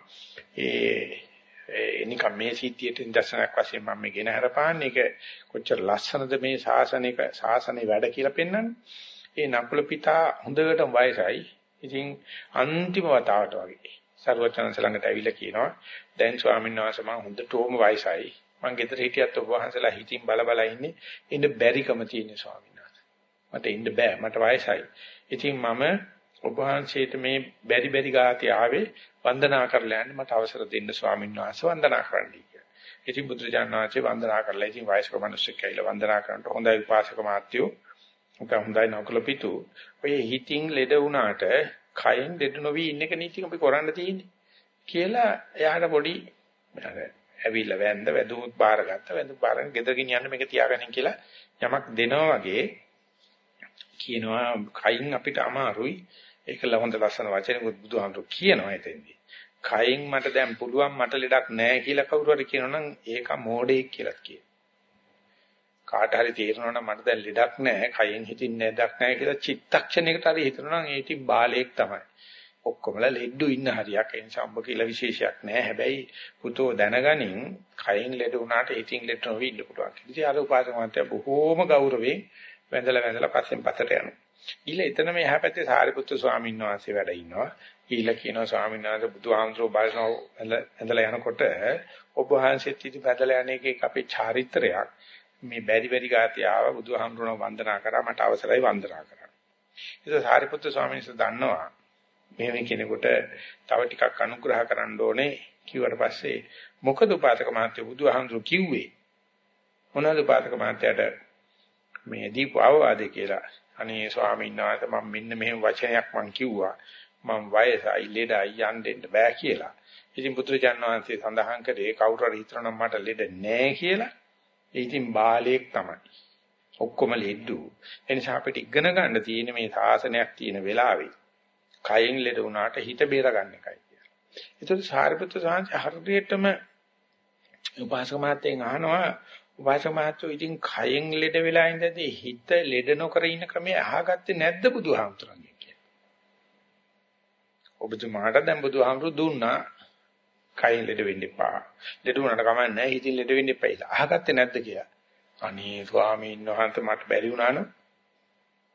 ඒ නිකම් මේ සිද්ධියට දර්ශනයක් වශයෙන් මම මේ ගෙන හරපාන්නේ ඒක කොච්චර ලස්සනද මේ ශාසනික ශාසනේ වැඩ කියලා පෙන්වන්නේ. ඒ නකුල පිතා හොඳටම වයසයි. ඉතින් අන්තිම වතාවට වගේ සර්වචනන්ස ළඟට ඇවිල්ලා කියනවා දැන් ස්වාමීන් වහන්සේ මම හොඳටම වයසයි. මං ගෙදර හිටියත් ඔබ වහන්සේලා හිතින් බල බල ඉන්නේ. ඉන්න බැරිකම තියෙන ස්වාමීන් වහන්සේ. මට ඉන්න බෑ මට වයසයි. ඉතින් මම ඔබ වහන්සේට මේ බැරි බැරි ගාතේ ආවේ වන්දනා කරලා යන්න මට අවසර දෙන්න ස්වාමීන් වහන්සේ වන්දනා කරන්නයි කියලා. ඉතින් බුදුරජාණන් වහන්සේ වන්දනා කරලා ඉතින් වයස්ක මිනිස්සුක් කියලා වන්දනා කරනකොට හොඳයි උපාසක මාත්‍යෝ උක හොඳයි නකල පිටු. ඔය හිතින් ලෙඩ වුණාට කයෙන් ලෙඩ නොවි ඉන්න එක නීති අපි කරන්න තියෙන්නේ කියලා එයාට පොඩි ඇවිල්ලා වැන්ද වැදුමුත් බාරගත්ත වැදුම් බාරගෙන ගෙදර ගෙනියන්න මේක තියාගන්න කියලා යමක් දෙනවා වගේ කියනවා කයින් අපිට අමාරුයි ඒක ලහොඳ ලස්සන වචනෙකුත් බුදුහාමුදුරු කියනවා එතෙන්දී කයින් මට දැන් පුළුවන් මට ලෙඩක් නැහැ කියලා කවුරු හරි කියනවනම් ඒක මෝඩෙක් කියලා කියනවා. කාට හරි තේරෙනවා නම් මට දැන් ලෙඩක් නැහැ, කයින් හිතින්නේ ලෙඩක් නැහැ කියලා චිත්තක්ෂණයකට හරි හිතනවා නම් ඒ ඉතින් බාලයෙක් තමයි. ඔක්කොමලා ලෙඩු ඉන්න හරියක් ඒ නිසා ඔබ කියලා විශේෂයක් නැහැ. හැබැයි පුතෝ දැනගනින් කයින් ලෙඩ වුණාට හිතින් ලෙඩ නොවි ඉන්න පුළුවන්. ඉතින් අර උපාසක මහත්තයා බොහෝම ගෞරවයෙන් වැඳලා වැඳලා පස්සෙන් පස්සට යනවා. ඊළ එතනම එහා පැත්තේ සාරිපුත්තු ස්වාමීන් වහන්සේ වැඩ ඉන්නවා. ඊළ කියනවා ස්වාමීන් වහන්සේ බුදුහාමුදුරුවෝ බලනවා ඇඳලා යනකොට ඔබ වහන්සේත් ඉති බදලා යන එක අපේ චාරිත්‍රයක්. මේ බැරි බැරි ගාතිය ආව බුදුහාමුදුරුවෝ වන්දනා කරා මට අවසරයි වන්දනා කරන්න. ඒක සාරිපුත්තු ස්වාමීන් වහන්සේ දන්නවා. මෙහෙම කෙනෙකුට තව ටිකක් අනුග්‍රහ කරන්න ඕනේ කිව්වට පස්සේ මොකද උපාසක මහත්තයා බුදුහාමුදුරුවෝ කිව්වේ මොනවද උපාසක මහත්තයාට මේ දීප අවවාදේ කියලා අනේ ස්වාමීන් වහන්සේ මම මෙන්න මෙහෙම වචනයක් මං කිව්වා මම වයසයි ලෙඩයි යන්න දෙන්න බෑ කියලා. ඉතින් පුත්‍රජාන් වහන්සේ සඳහන් කළේ කවුරු හරි හිතනවා මට ලෙඩ නෑ කියලා. ඒ ඉතින් බාලයෙක් තමයි. ඔක්කොම ලෙඩු. ඒ නිසා අපිට ඉගෙන ගන්න තියෙන මේ සාසනයක් තියෙන වෙලාවේ කයෙන් ලෙඩ වුණාට හිත බේර ගන්න එකයි කියලා. ඒතකොට සාරිපුත්‍ර සාංශ හරියටම උපාසක මහත්තයෙන් අහනවා උපාසක මහත්තයෝ ඉතින් කයෙන් ලෙඩ වෙලා ඉඳදී හිත ලෙඩ නොකර ඉන්න ක්‍රමය අහගත්තේ නැද්ද බුදුහාමුදුරන්ගේ? ඔබතුමාට දැන් බුදුහාමුදුරු දුන්නා කයින් ලෙඩ වෙන්න එපා. ලෙඩ වුණාට කමක් නැහැ. හිතින් ලෙඩ වෙන්න එපා කියලා. අහගත්තේ නැද්ද කියලා. අනේ ස්වාමීන් වහන්සේ මට බැරි වුණා නෝ.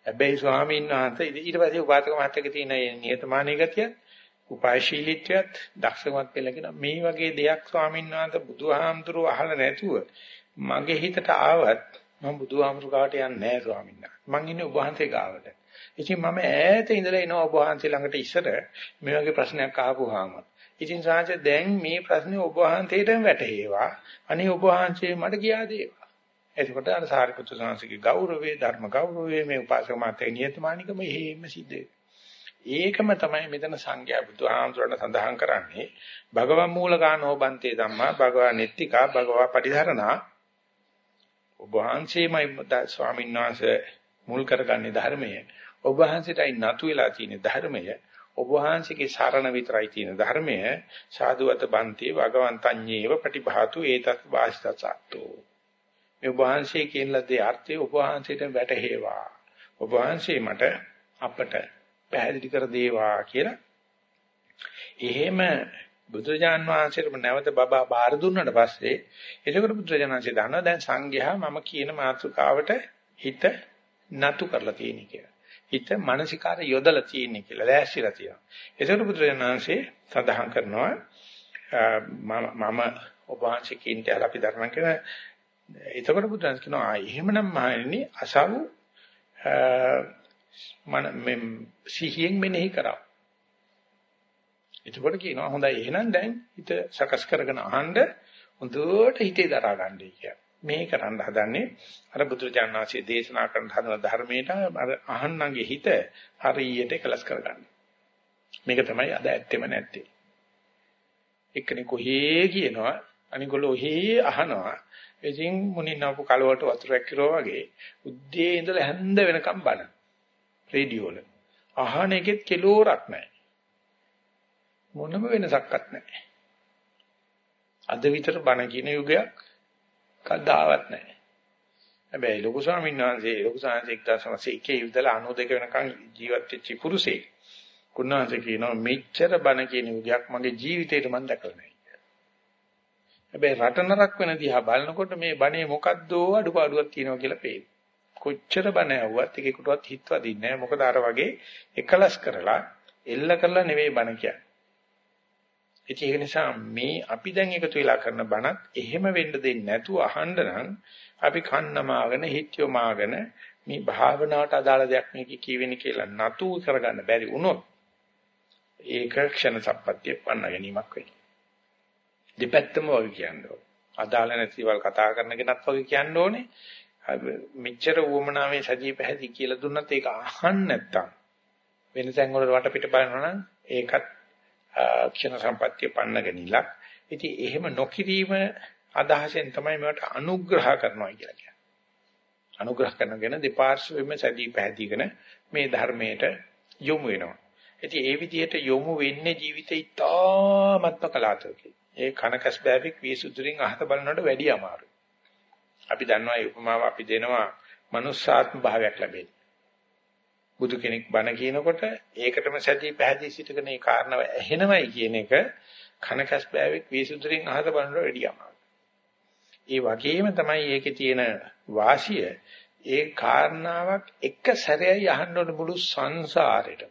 හැබැයි ස්වාමීන් වහන්සේ ඊට පස්සේ උපාසක මහත්තයක තියෙන නියතමානී ගතිය, උපායශීලීත්වයත්, දක්ෂකමත් පෙළගෙන මේ වගේ දෙයක් ස්වාමීන් වහන්සේ බුදුහාමුදුරුව අහලා නැතුව මගේ හිතට ආවත් මම බුදුහාමුදුරු ගාවට යන්නේ නැහැ ස්වාමීන් වහන්සේ. මං ඉන්නේ ඔබ වහන්සේ ගාවට. ඉතින් මම ඈත ඉඳලා එනවා ඔබ වහන්සේ ළඟට ඉස්සර මේ වගේ ප්‍රශ්නයක් ආපුවාම. ඉතින් සාංශ දැන් මේ ප්‍රශ්නේ ඔබ වහන්සේටම වැටහෙවා. අනේ ඔබ වහන්සේ මට කියා දේවා. එතකොට අර සාරිපුත්‍ර සාංශිකේ ගෞරවයේ ධර්ම ගෞරවයේ මේ උපාසක මාතේ නියතමානිකම එහෙම සිද්ධ ඒකම තමයි මෙතන සංඝයා බුදුහාමුදුරණ සඳහන් කරන්නේ භගවන් මූලකානෝ බන්තේ ධම්මා භගවා නෙත්තිකා භගවා පරිධරණා ඔබ වහන්සේමයි ස්වාමීන් වහන්සේ මුල් කරගන්නේ ධර්මයේ. ඔබ වහන්සේටයි නතු වෙලා තියෙන ධර්මය. ඔබ වහන්සේගේ සරණ විතරයි තියෙන ධර්මය. සාදුවත බන්තේ භගවන්තඤ්ඤේව ප්‍රතිභාතු ඒතත් වාසිතසත්තු මේ ඔබ වහන්සේ කියන ලද්දේ අර්ථය ඔබ වහන්සේට වැටහෙවා. ඔබ වහන්සේ මට අපට පැහැදිලි කර දේවා කියලා. එහෙම බුදුරජාන් වහන්සේට නැවත බබා බාර දුන්නාට පස්සේ එතකොට බුදුරජාණන් වහන්සේ දන්නවා දැන් සංඝයා මම කියන මාතෘකාවට හිත නතු කරලා තියෙන කියලා. හිත මානසිකාර යොදලා තියෙන්නේ කියලා ලෑස්තිලා තියෙනවා. ඒකට බුදුරජාණන්සේ සඳහන් කරනවා මම ඔබ වහන්සේ කින්ට අපි ධර්ම කරන එතකොට බුදුන් කියනවා එහෙමනම් මහණෙනි අසව් මන මෙම් සිහියෙන් මෙනෙහි කරා. එතකොට කියනවා හොඳයි එහෙනම් දැන් හිත සකස් කරගෙන අහන්න හොඳට හිතේ දරා ගන්නයි කියන්නේ. මේ කරන්න හදන්නේ අර බුදුරජාණන් වහන්සේ දේශනා කරන හදන ධර්මයට අර අහන්නගේ හිත හරියට එකලස් කරගන්න. මේක තමයි අද ඇත්තෙම නැත්තේ. එක්කෙනෙක් කොහේ කියනවා අනිගොල්ලෝ ඔහේ අහනවා. ඉතින් මුනින්නපු කලවට වතුරක් කිරෝ වගේ උද්දී ඉඳලා හැන්ද වෙනකම් බන. රේඩියෝ වල. අහන එකෙත් කෙලෝරක් නැහැ. මොනම වෙනසක්වත් නැහැ. අද විතර බන කියන යුගයක් කවදාවත් නැහැ. හැබැයි ලොකු ස්වාමීන් වහන්සේ ලොකු ස්වාමීන් 1901 ඉඳලා 92 වෙනකන් ජීවත් වෙච්ච පුරුෂයෙක්. කුණාන්සේ කියනවා මෙච්චර බණ කියන යුගයක් මගේ ජීවිතේට මම දැකලා නැහැ. හැබැයි රට නරක වෙන දිහා බලනකොට මේ බණේ මොකද්ද අඩුපාඩුවක් තියෙනවා කියලා පේනවා. කොච්චර බණ ඇහුවත් එකෙකුටවත් හිතවදින්නේ නැහැ. මොකද අර වගේ එකලස් කරලා එල්ල කරලා නෙවෙයි බණ කියන්නේ. ඉතින් ඒක නිසා මේ අපි දැන් එකතු වෙලා කරන බණත් එහෙම වෙන්න දෙන්නේ නැතුව අහන්න නම් අපි කන්නමාගෙන හිටියෝමාගෙන මේ භාවනාවට අදාළ දෙයක් මේක කියවෙන්නේ කියලා නතු කරගන්න බැරි වුණොත් ඒක ක්ෂණ සම්පත්තිය පන්න ගැනීමක් වෙනවා. දෙපැත්තම වගේ කියන්නේ. අදාළ නැතිවල් කතා කරන කෙනත් වගේ කියන්න ඕනේ. මෙච්චර වුමනාවේ සජී පැහැදි කියලා දුන්නත් ඒක අහන්න නැත්තම් වෙන තැන් වල වටපිට බලනවා නම් ඒකත් ක්ෂණ සම්පත්‍ය පන්නගෙනILක්. ඉතින් එහෙම නොකිරීම අදහසෙන් තමයි මේවට අනුග්‍රහ කරනවා කියලා කියන්නේ. අනුග්‍රහ කරනගෙන දෙපාර්ශ්වෙම සැදී පැහැදීගෙන මේ ධර්මයට යොමු වෙනවා. ඉතින් ඒ විදිහට යොමු වෙන්නේ ජීවිතේ ඉතාමත්ම කලාතුරකින්. ඒ කනකස් බෑවික් විසුදුරින් අහත බලනකොට වැඩි අමාරුයි. අපි දන්නවා මේ උපමාව අපි දෙනවා මනුස්සාත්ම භාවයක් ලැබෙන්නේ. බුදු කෙනෙක් බණ කියනකොට ඒකටම සැදී පැහැදී සිටගෙන ඒ කාරණාව ඇහෙනවයි කියන එක කනකස් බෑවික් විසුදුරින් අහත බලනකොට වැඩි අමාරුයි. ඒ වගේම තමයි ඒකේ තියෙන වාසිය ඒ කාරණාවක් එක සැරේයි අහන්න ඕන මුළු සංසාරෙට.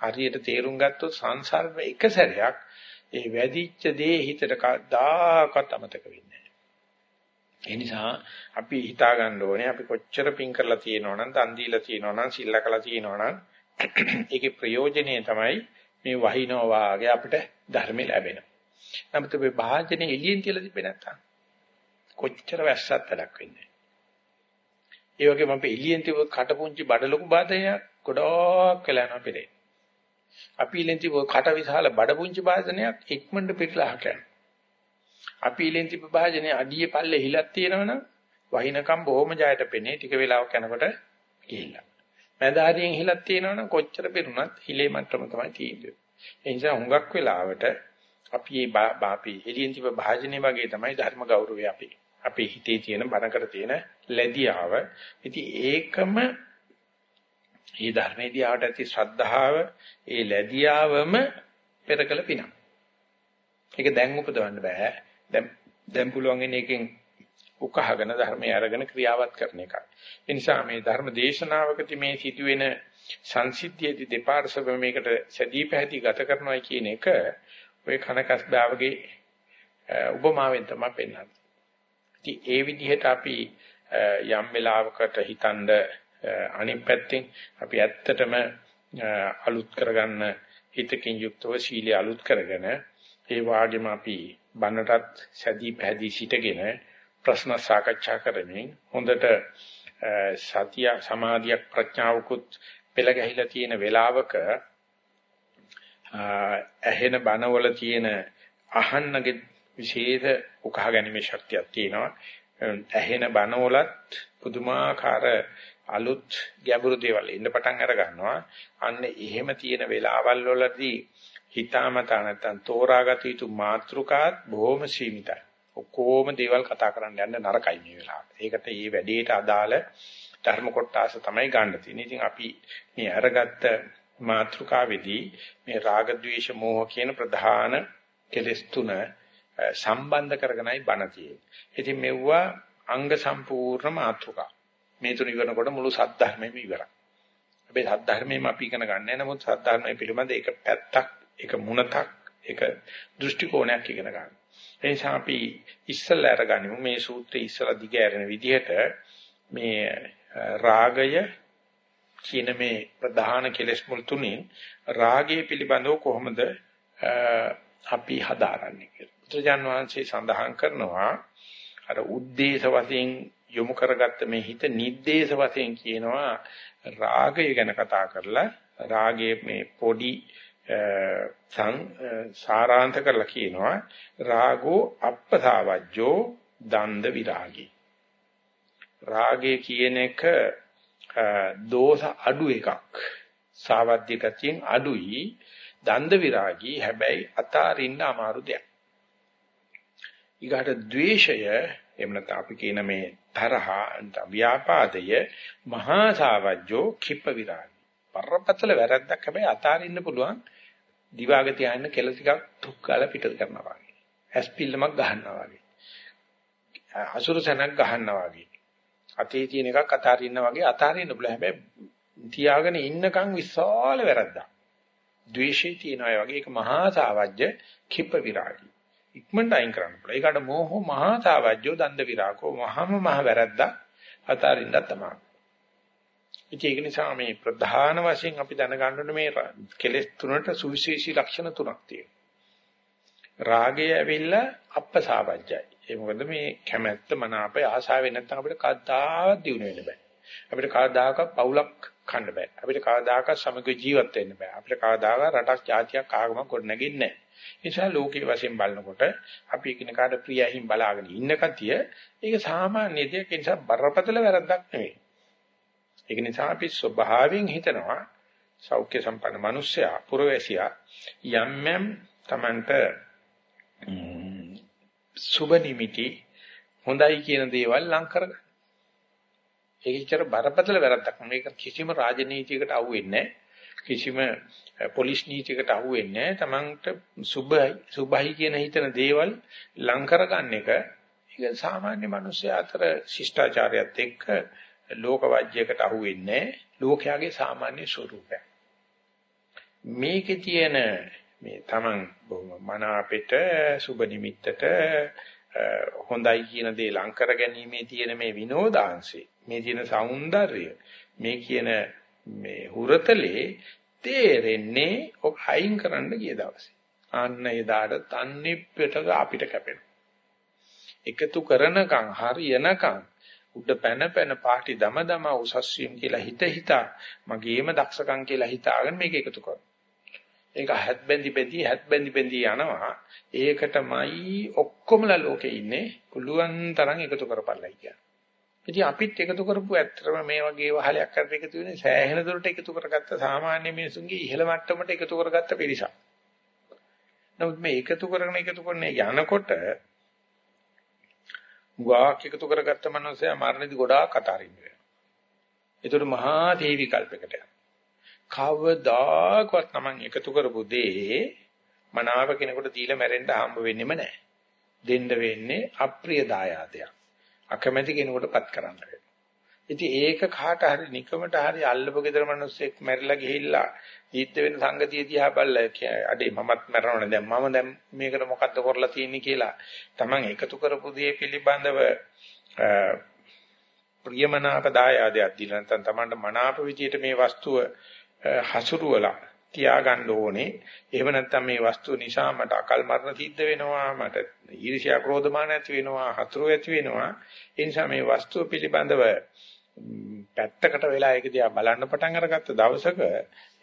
හරියට තේරුම් ගත්තොත් සංසාරෙම එක සැරයක් ඒ වැඩිච්ච දේ හිතට කවදාකවත් අමතක වෙන්නේ නැහැ. ඒ නිසා අපි හිතා ගන්න ඕනේ අපි කොච්චර පින් කරලා තියෙනවා නම්, දන් දීලා තියෙනවා නම්, සිල් ලකලා තියෙනවා නම් ඒකේ ප්‍රයෝජනය තමයි මේ වහිනවා වාගේ අපිට ධර්ම ලැබෙනවා. නමුත් මේ භාජනේ එළියෙන් කියලා තිබෙන්නේ නැත්තම් කොච්චර වැස්සත් වැඩක් වෙන්නේ ඒ වගේම අපි එළියෙන් තිබ්බ කටපුංචි බඩ ලොකු බාධනයක් ගොඩක් වෙලා යනවා පිළේ. අපි එළියෙන් තිබ්බ කට විශාල බඩ පුංචි බාධනයක් ඉක්මනට පිටලා හකන. අපි එළියෙන් තිබ්බ භාජනයේ අඩියේ පල්ලේ හිලක් තියෙනවනම් වහිනකම් බොහොම ජයට පෙනේ ටික වෙලාවක් යනකොට ගිහිල්ලා. මැදාරියෙන් හිලක් තියෙනවනම් කොච්චර පෙරුණත් හිලේ මට්ටම තමයි තියෙන්නේ. ඒ නිසා හුඟක් වෙලාවට අපි මේ අපි එළියෙන් තිබ්බ භාජනයේ වගේ තමයි ධර්ම ගෞරවය අපි. අපේ හිතේ තියෙන බනකට තියෙන ලැබියාව. ඉතින් ඒකම මේ ධර්මයේදී ආවට ඇති ශ්‍රද්ධාව, ඒ ලැබියාවම පෙරකල පිනක්. ඒක දැන් උපදවන්න බෑ. දැන් දැන් පුළුවන් ඉන්නේ එකෙන් උකහාගෙන ධර්මයේ අරගෙන ක්‍රියාවත් කරන එකයි. ඒ නිසා මේ ධර්ම දේශනාවකදී මේ සිදුවෙන සංසිද්ධියේදී දෙපාර්ශ්ව මේකට සැදී පැහැදී ගත කරනවා කියන එක ඔය කනකස් දාවගේ උපමාවෙන් තමයි පෙන්වන්නේ. ඉතින් ඒ විදිහට අපි යම් වෙලාවකට හිතනද අනිත් පැත්තෙන් අපි ඇත්තටම අලුත් කරගන්න හිතකින් යුක්තව සීලය අලුත් කරගෙන ඒ වාගේම අපි බන්නටත් සැදී පැහැදී සිටගෙන ප්‍රශ්න සාකච්ඡා කරමින් හොඳට සතිය සමාධියක් ප්‍රඥාවකුත් පෙළ ගැහිලා තියෙන වෙලාවක ඇහෙන බනවල තියෙන අහන්නගේ විශේෂ උකහා ගැනීමේ ශක්තියක් තියෙනවා. ඇහෙන බනවලත් පුදුමාකාර අලුත් ගැඹුරු දේවල් ඉන්න පටන් අර ගන්නවා. අන්න එහෙම තියෙන වෙලාවල් වලදී හිතාමතා නැත්තම් තෝරාගත යුතු මාත්‍රකාත් බොහොම සීමිතයි. ඔක්කොම දේවල් කතා කරන්න යන්න නරකයි මේ වෙලාවට. ඒකට මේ වැඩේට අදාළ ධර්ම කොටස තමයි ගන්න තියෙන්නේ. ඉතින් අපි මේ අරගත්ත මාත්‍රකාවේදී මේ රාග ద్వේෂ මෝහ කියන ප්‍රධාන කෙලෙස් තුන සම්බන්ධ කරගෙනයි බණ තියෙන්නේ. ඉතින් මෙවුවා අංග සම්පූර්ණ මාතෘකා. මේ තුන ඉවරනකොට මුළු සද්ධර්මෙම ඉවරයි. හැබැයි සද්ධර්මෙම අපි ඉගෙන ගන්න නැහැ. නමුත් සද්ධර්මයේ පිළිබඳ එක පැත්තක්, ඒක මුණතක්, ඒක දෘෂ්ටි කෝණයක් ඉගෙන ගන්න. ඒ නිසා අපි ඉස්සෙල්ලා අරගනිමු මේ සූත්‍රය ඉස්සෙල්ලා දිග ඇරෙන විදිහට මේ රාගය කියන මේ ප්‍රධාන කෙලෙස් මුල් තුنين රාගය පිළිබඳව කොහොමද අපි හදාරන්නේ කියලා. බුදුජාන් වහන්සේ සඳහන් කරනවා අර උද්දේශ වශයෙන් යොමු කරගත්ත මේ හිත නිද්දේශ වශයෙන් කියනවා රාගය ගැන කතා කරලා රාගයේ මේ පොඩි සං සාරාන්ත කරලා කියනවා රාගෝ අප්පසාවජ්ජෝ දන්ද විරාගී. රාගය කියන එක දෝෂ අඩු එකක්. සාවද්‍ය ගතියෙන් අඩුයි. දන්ද විරාගී හැබැයි අතාරින්න අමාරු දෙයක්. ඊගාට ද්වේෂය එහෙම නැත්නම් අපි කියන මේ තරහ ව්‍යාපාදය මහා සාවජ්ජෝ කිප්ප විරාගී. පරපතල වැරද්දක් හැබැයි අතාරින්න පුළුවන් දිවාග තියාගෙන කෙල ටිකක් තුක් කාලා පිට කරනවා වගේ. ඇස්පිල්ලමක් ගහනවා වගේ. අසුරු සනක් ගහනවා වගේ. අතේ තියෙන එකක් අතාරින්න වගේ අතාරින්න බුල හැබැයි තියාගෙන ඉන්නකම් විශාල වැරද්දක්. ද්වේෂය තියෙනවා වගේ ඒක මහා සාවජ්‍ය කිප්ප විරාගී. ඉක්මනට අයින් කරන්න පුළුවන්. ඒකට මෝහ මහා සාවජ්‍යෝ දන්ද විරාකෝ මහම මහ වැරද්දක් අතාරින්න තමයි. ඉතින් ඒක නිසා මේ ප්‍රධාන වශයෙන් අපි දැනගන්න මේ කෙලෙස් තුනට සුවිශේෂී ලක්ෂණ තුනක් තියෙනවා. රාගය ඇවිල්ලා අප්පසාවජ්‍යයි. ඒ මොකද මේ කැමැත්ත මනාපය ආසාවෙ නැත්නම් අපිට කවදාවත් දිනු වෙන්න බෑ. අපිට කවදාකවත් පවුලක් කන්න බෑ. අපිට කවදාකවත් සමග ජීවත් වෙන්න බෑ. අපිට කවදාකවත් රටක් ජාතියක් ආගමක් ගොඩ නැගින්නේ නැහැ. ඒ නිසා ලෝකයේ වශයෙන් බලනකොට අපි එකිනෙකාට ප්‍රියහින් බලාගෙන ඉන්න කතිය ඒක සාමාන්‍ය දෙයක්. ඒ නිසා බරපතල වැරද්දක් නෙවෙයි. ඒක නිසා අපි ස්වභාවයෙන් හිතනවා සෞඛ්‍ය සම්පන්න මිනිස්සයා පුරවැසියා යම් යම් Tamanට සුබ නිමිති හොඳයි කියන දේවල් ලං කරගන්න. ඒක ඉතර බරපතල වැරද්දක්. මේක කිසිම රාජනීතියකට අහු වෙන්නේ කිසිම පොලිස් නීතියකට අහු වෙන්නේ තමන්ට සුබයි සුබයි කියන හිතන දේවල් ලං කරගන්න එක ඒක සාමාන්‍ය මිනිස්සු අතර ශිෂ්ටාචාරයත් එක්ක ලෝක වජ්‍යයකට අහු වෙන්නේ ලෝකයාගේ සාමාන්‍ය ස්වરૂපය. මේකේ තියෙන මේ Taman බොහොම මනාපෙට සුබ නිමිත්තට හොඳයි කියන දේ ලං කර ගැනීමේ තියෙන මේ විනෝදාංශේ මේ තියෙන సౌందර්යය මේ කියන මේ හුරතලේ තේරෙන්නේ ඔබ හයින් කරන්න ගිය දවසේ අන්න එදාට තන්නේ පිටක අපිට කැපෙනවා එකතු කරනකම් හරියනකම් උඩ පැන පැන පාටි දම දම උසස් වීම කියලා හිත හිතා මගේම දක්ෂකම් කියලා හිතාගෙන මේක එකතු කරනවා ඒක හැත් බැඳි බැඳි හැත් බැඳි බැඳි යනවා. ඒකටමයි ඔක්කොමලා ලෝකේ ඉන්නේ. පුළුවන් තරම් එකතු කරපළයි කියන්නේ. ඉතින් අපිත් එකතු කරපු ඇත්තටම මේ වගේ වහලයක් කරට එකතු වෙන්නේ සෑහෙන දුරට එකතු කරගත්ත සාමාන්‍ය මිනිසුන්ගේ ඉහළ මට්ටමට එකතු කරගත්ත පිරිසක්. නමුත් මේ එකතු කරගෙන එකතු කරන යනකොට ගාක් එකතු කරගත්ත මනුස්සයා මරණදී ගොඩාක් අතාරින්න වෙනවා. ඒතර මහා තේ විකල්පයකට යනවා. කවදාකවත් Taman එකතු කරපු දේ මනාව කෙනෙකුට දීලා මැරෙන්න හම්බ වෙන්නෙම නැහැ. දෙන්න වෙන්නේ අප්‍රිය දායාදයක්. අකමැති කෙනෙකුටපත් කරන්න වෙනවා. ඉතින් ඒක කාට හරි නිකමට හරි අල්ලපු ගෙදර මිනිස්සෙක් මැරිලා ගිහිල්ලා දීත්‍ය වෙන සංගතිය දිහා බලලා අඩේ මමත් මැරෙනවනේ දැන් මම දැන් මේකට මොකද්ද කරලා තියෙන්නේ කියලා Taman එකතු කරපු දේ පිළිබඳව ප්‍රියමනාප දායාදයක් දීලා නැත්නම් Tamanට මනාප විදියට මේ වස්තුව හසුරුවලා තියාගන්න ඕනේ. එහෙම නැත්නම් මේ වස්තුව නිසා මට අකල් මරණ සිද්ධ වෙනවා, මට ඊර්ෂ්‍යා ක්‍රෝධමාන ඇති වෙනවා, හතුරු ඇති වෙනවා. ඒ නිසා මේ වස්තුව පිළිබඳව පැත්තකට වෙලා ඒක දිහා බලන්න පටන් අරගත්ත දවසක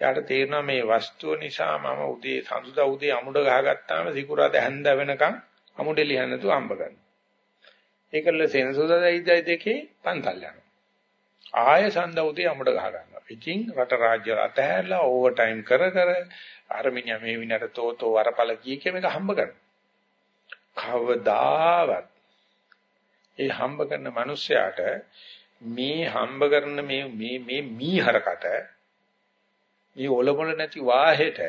යාට තේරෙනවා මේ වස්තුව නිසා මම උදේ සඳුදා උදේ අමුඩ ගහගත්තාම සිකුරාද හැන්ද වෙනකන් අමුඩේ ලියන්න නැතුව අම්බ ගන්නවා. ඒකල සෙනසුදා දෛදයි දෙකේ පන්තල් යනවා. ආය සඳ උදේ අමුඩ ගහ ගන්නවා. ඉතින් රට රාජ්‍ය අතහැරලා ඕවර් ටයිම් කර කර අරමිනියා මේ විනට තෝතෝ වරපල කී කිය මේක හම්බ කරනවා. කවදාවත් ඒ හම්බ කරන මිනිස්සයාට මේ හම්බ කරන මේ මේ මේ මීහරකට මේ ඔලොමල නැති වාහෙට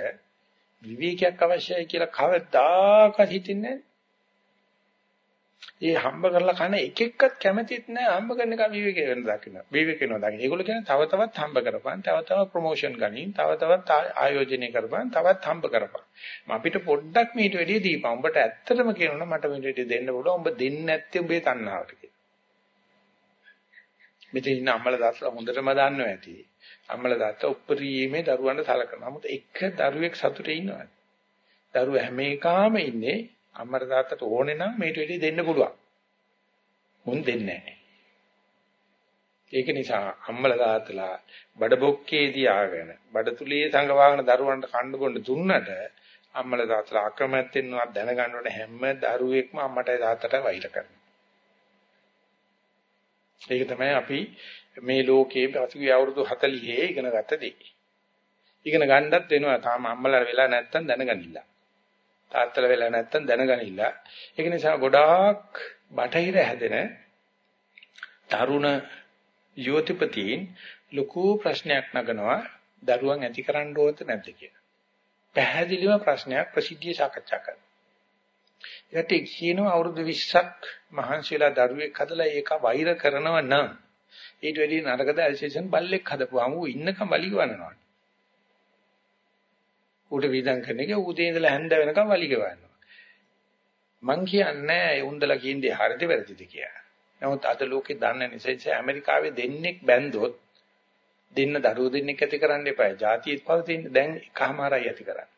විවේකයක් අවශ්‍යයි කියලා කවදාකවත් හිතෙන්නේ නැහැ. ඒ හම්බ කරලා කන එක එක්කත් කැමතිත් නැහැ හම්බ කරන එක විවේක වෙන දකින්න. විවේක වෙනවා දකින්න. ඒගොල්ලෝ කියන්නේ තව තවත් හම්බ කරපන්, තව තවත් ප්‍රොමෝෂන් ගනින්, තව තවත් ආයෝජනය කරපන්, තවත් හම්බ කරපන්. අපිට පොඩ්ඩක් මීට වැඩිය දීපන්. උඹට ඇත්තටම කියනවා මට මීට වැඩිය දෙන්න පුළුවන්. උඹ දෙන්නේ නැත්තේ උඹේ තණ්හාවට කියලා. මෙතන ඉන්න අම්මලා දාස්ලා හොඳටම දන්නවා ඇති. අම්මලා දාත්තා උප්පරීමේ දරුවන්ට සලකනවා. නමුත් එක දරුවෙක් සතුටේ ඉන්නවා. දරුවා හැම එකාම ඉන්නේ අම්මට තාත්තට ඕනේ නම් මේට වෙලෙ දෙන්න පුළුවන්. මුන් දෙන්නේ නැහැ. ඒක නිසා අම්මලා තාත්තලා බඩ බොක්කේ තියාගෙන බඩ තුලේ සංගවාගෙන දරුවන්ට කන්න බොන්න දුන්නට අම්මලා තාත්තලා අකමැත්තෙන්වත් දැනගන්න ඕනේ හැම දරුවෙක්ම අම්මටයි තාත්තටයි වෛර කරනවා. ඒක තමයි අපි මේ ලෝකයේ පසුගිය අවුරුදු 40 ඉගෙන ගත්ත දේ. ඉගෙන ගන්නත් වෙනවා තාම අම්මලා වෙලා නැත්තම් දැනගනින්න. තාත්තලා වෙලා නැත්තම් දැනගනින්න. ඒක නිසා ගොඩාක් බටහිර හැදෙන තරුණ යුවතිපතීන් ලොකු ප්‍රශ්නයක් නගනවා දරුවන් ඇති කරන්න ඕනද නැද්ද කියලා. පැහැදිලිව ප්‍රශ්නයක් ප්‍රසිද්ධිය සාකච්ඡා කරනවා. ඒකට කියනවා අවුරුදු 20ක් මහන්සියලා දරුවෙක් හදලා ඒක වෛර කරනව නම් ඊට වැඩි නරකද ඇල්සේෂන් බල්ලෙක් හදපුවාම ඌ ඉන්නකම් වලි ගවනවා. ඌට වීදම් කරන එක උදේ ඉඳලා හැන්ද වෙනකම් වලි ගවනවා. මං කියන්නේ උන්දලා කියන්නේ හරිද වැරදිද කියලා. නමුත් අද ලෝකේ දන්න නිසා ඇමරිකාවේ දෙන්නෙක් බැන්දොත් දෙන්න දරුවෝ දෙන්නෙක් ඇති කරන්න එපා. ජාතියත් පවතින දැන් එකමාරයි ඇති කරන්නේ.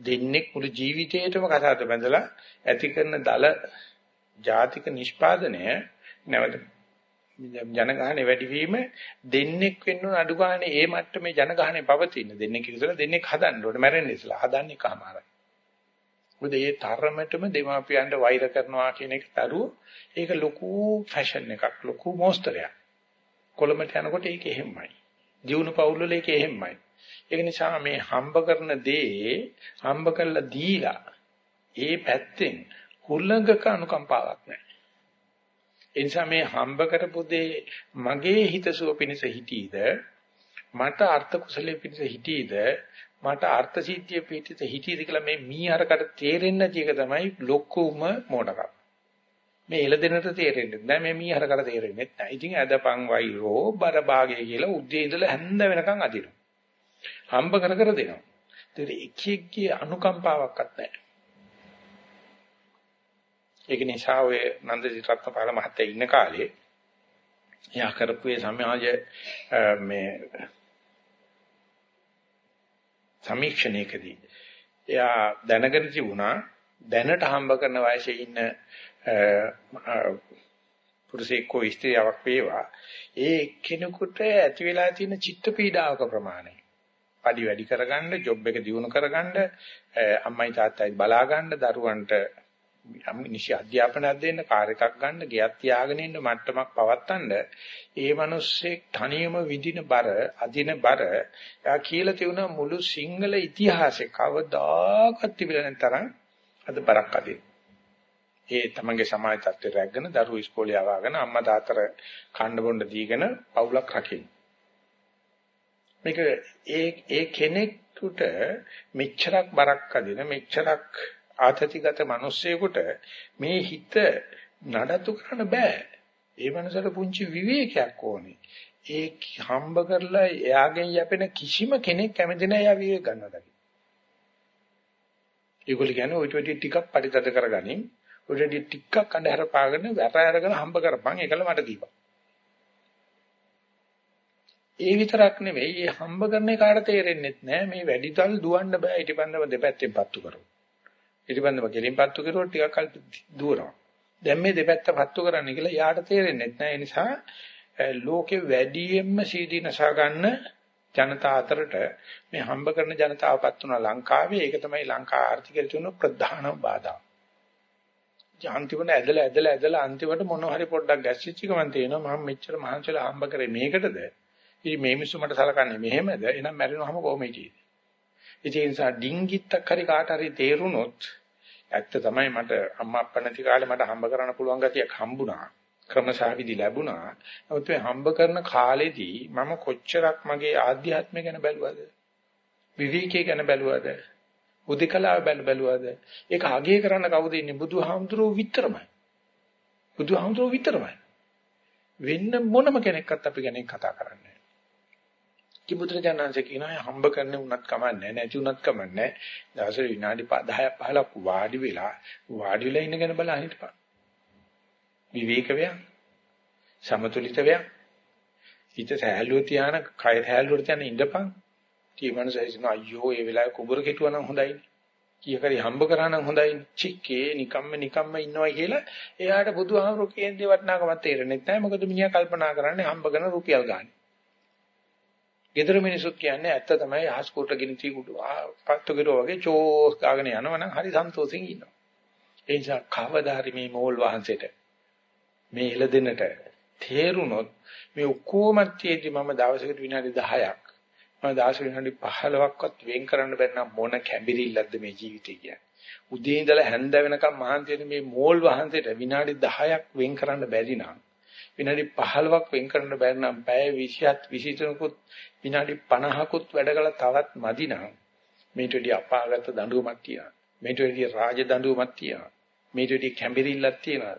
දෙන්නේ මුළු ජීවිතේටම කතාවද බැඳලා ඇති කරන දල ජාතික නිෂ්පාදනය නැවත ජනගහනය වැඩිවීම දෙන්නෙක් වෙන්න ඕන අඩු ගානේ ඒ මට්ටමේ ජනගහනය පවතින දෙන්නෙක් ඉස්සලා දෙන්නෙක් හදන්න ඕනේ මැරෙන්න ඉස්සලා හදන්නේ කමාරයි. මොකද ඒ තරමටම දෙමාපියන්ට වෛර කරනවා කියන එක තරුව ඒක ලොකු ෆැෂන් එකක් ලොකු මොස්තරයක්. කොළඹට යනකොට ඒක එහෙමයි. ජීවුන පවුල් වල ඒක එහෙමයි. ඒක නිසා මේ හම්බ කරන දේ හම්බ කරලා දීලා ඒ පැත්තෙන් හුලඟක අනුකම්පාවක් නැහැ. ඒ නිසා මේ හම්බ කරපු දේ මගේ හිතසුව පිණිස හිටීද මට අර්ථ කුසලයේ පිණිස හිටීද මට අර්ථ සිද්ධිය පිටිත හිතීද කියලා මේ මීහරකට තේරෙන්නේ නැති එක තමයි ලොකුම මොඩකම. මේ එළදෙනට තේරෙන්නේ නැහැ මේ මීහරකට තේරෙන්නේ නැහැ. ඉතින් ඇදපන් වෛරෝ බර භාගය කියලා උද්දී ඉඳලා හැන්ද වෙනකන් අදිනවා. හම්බ කර කර දෙනවා. ඒතර එක එක්කේ අනුකම්පාවක්වත් නැහැ. ඒක නිසා ඔය නන්දසි රත්නපාල මහත්තයා ඉන්න කාලේ එයා කරපු ඒ සමාජ මේ සමීක්ෂණයකදී එයා දැනගෙන තිබුණා දැනට හම්බ කරන වයසේ ඉන්න පුරුෂයෙක්ෝ ස්ත්‍රියක් වේවා ඒ කෙනෙකුට ඇති වෙලා තියෙන චිත්ත පීඩාවක ප්‍රමාණය පඩි වැඩි කරගන්න ජොබ් එක දියුණු කරගන්න අම්මයි තාත්තයි බලා ගන්න දරුවන්ට නිසි අධ්‍යාපනයක් දෙන්න කාර් එකක් ගන්න ගෙයක් තියාගෙන ඉන්න මට්ටමක් පවත්තන්න ඒ මිනිස්සෙක් තනියම විඳින බර අදින බර යා කියලා තියුණා මුළු සිංහල ඉතිහාසෙ කවදාකවත් තිබිලා නැති තරම් අද බරක් අදින. ඒ තමන්ගේ සමාජ තත්ත්වය රැගෙන දරුවෝ ඉස්කෝලේ යවාගෙන අම්මා තාත්තර කණ්ඩ බොණ්ඩ දීගෙන පවුලක් රකින්න. මේක ඒ ඒ කෙනෙකුට මෙච්චරක් බරක් අදින මෙච්චරක් ආතතිගත මිනිස්සෙකුට මේ හිත නඩත්තු කරන්න බෑ. ඒ මනසට පුංචි විවේකයක් ඕනේ. ඒ හම්බ කරලා එයාගෙන් යැපෙන කිසිම කෙනෙක් කැමති නැහැ එයා විවේක ගන්නවා. ඒගොල්ලෝ කියන්නේ ඔය ටෙටි ටිකක් පරිතද කරගනින්. ඔය ටෙටි ටිකක් අnder පාගෙන වැට අරගෙන හම්බ කරපන් ඒකල මට දීපන්. ඒ විතරක් නෙවෙයි මේ හම්බ කරන කාට තේරෙන්නේ නැහැ මේ වැඩිතල් දුවන්න බෑ ඊටපන්දම දෙපැත්තෙන් පත්තු කරමු. පිටිබන්ධව ගෙලින් පත්තු කරුවොත් ටිකක් කල් දුවනවා. දැන් මේ දෙපැත්ත පත්තු කරන්න කියලා යාට තේරෙන්නේ නැහැ. ඒ නිසා ලෝකේ වැඩියෙන්ම සීදී නසා ගන්න ජනතා අතරට මේ හම්බ කරන ජනතාවපත් වුණා ලංකාවේ. ඒක තමයි ලංකා ආර්ථිකයට තුන ප්‍රධානම බාධා. අන්තිමට ඇදලා ඇදලා ඇදලා අන්තිමට මොන හරි පොඩ්ඩක් ගැස්සිච්ච ගමන් තේනවා මම මෙච්චර මහන්සිලා හම්බ කරේ මේකටද? ඉතින් මේ මිනිස්සු මට සලකන්නේ මෙහෙමද? එහෙනම් මැරෙනවම කොහොම හිටියේ? ඒ නිසා ඩිංගිත්තක් හරි කාට හරි තේරුනොත් ඇත්ත තමයි මට අම්මා අප්පා නැති කාලේ මට හම්බ කරන්න පුළුවන් ගතියක් හම්බුණා. ක්‍රමසහවිදි ලැබුණා. නමුත් මේ හම්බ කරන කාලෙදී මම කොච්චරක් මගේ ආධ්‍යාත්මය ගැන බැලුවද? විවේකී ගැන බැලුවද? උදිකලාව බැල බැලුවද? ඒක අගය කරන්න කවුද ඉන්නේ? බුදුහාමුදුරුවෝ විතරමයි. බුදුහාමුදුරුවෝ විතරමයි. වෙන්න මොනම කෙනෙක්වත් අපි ගැන කතා කරන්නේ කිඹුත්‍රාජානංශ කියනවා හම්බ කරන්න උනත් කමන්නේ නැති උනත් කමන්නේ දවසට විනාඩි 10ක් 15ක් වාඩි වෙලා වාඩි වෙලා ඉන්න ගැන බලන්න හිටපන්. විවේක වේය සමතුලිත වේය හිත සහැල්ලුව තියාන කය සහැල්ලුවට තියාන ඉඳපන්. කීමනසයිසන අයියෝ ඒ වෙලාවේ කුඹර කෙටුවා නම් හොඳයි කීකරි හම්බ කරා නම් හොඳයි චික්කේ නිකම්ම නිකම්ම ඉන්නවා කියලා එයාට බුදුහාමුදුරු කියන්නේ වටනාකමක් තේරෙන්නේ නැහැ. මොකද මිනිහා කල්පනා කරන්නේ හම්බ කරන රුපියල් ගන්න. ගෙදර මිනිස්සුත් කියන්නේ ඇත්ත තමයි අහස්කුට ගිනිති කුඩු පත්තු කිරෝ වගේ චෝස් ගාගෙන යනවනම් හරි සන්තෝෂෙන් ඉන්නවා. ඒ නිසා කවදාරි මේ මෝල් වහන්සේට මේ ඉලදෙනට තේරුනොත් මේ ඔක්කොමත් තියේදී මම දවසකට විනාඩි 10ක් මම දවසකට විනාඩි 15ක්වත් වෙන් කරන්න බැරි නම් මොන කැඹිරිල්ලක්ද මේ ජීවිතේ කියන්නේ. උදේ ඉඳලා හැන්ද වෙනකම් මහන්සි වෙන මේ මෝල් වහන්සේට විනාඩි 10ක් වෙන් කරන්න බැරි නම් විනාඩි 15ක් වෙන් කරන්න බැරි නම් පැය 20ත් 23කුත් විනාඩි 50කුත් වැඩ කළා තවත් මදි නම් මේට වැඩි අපාගත දඬුවමක් තියෙනවා. මේට වැඩි රාජ දඬුවමක් තියෙනවා. මේට වැඩි කැඹිරිල්ලක් තියෙනවා.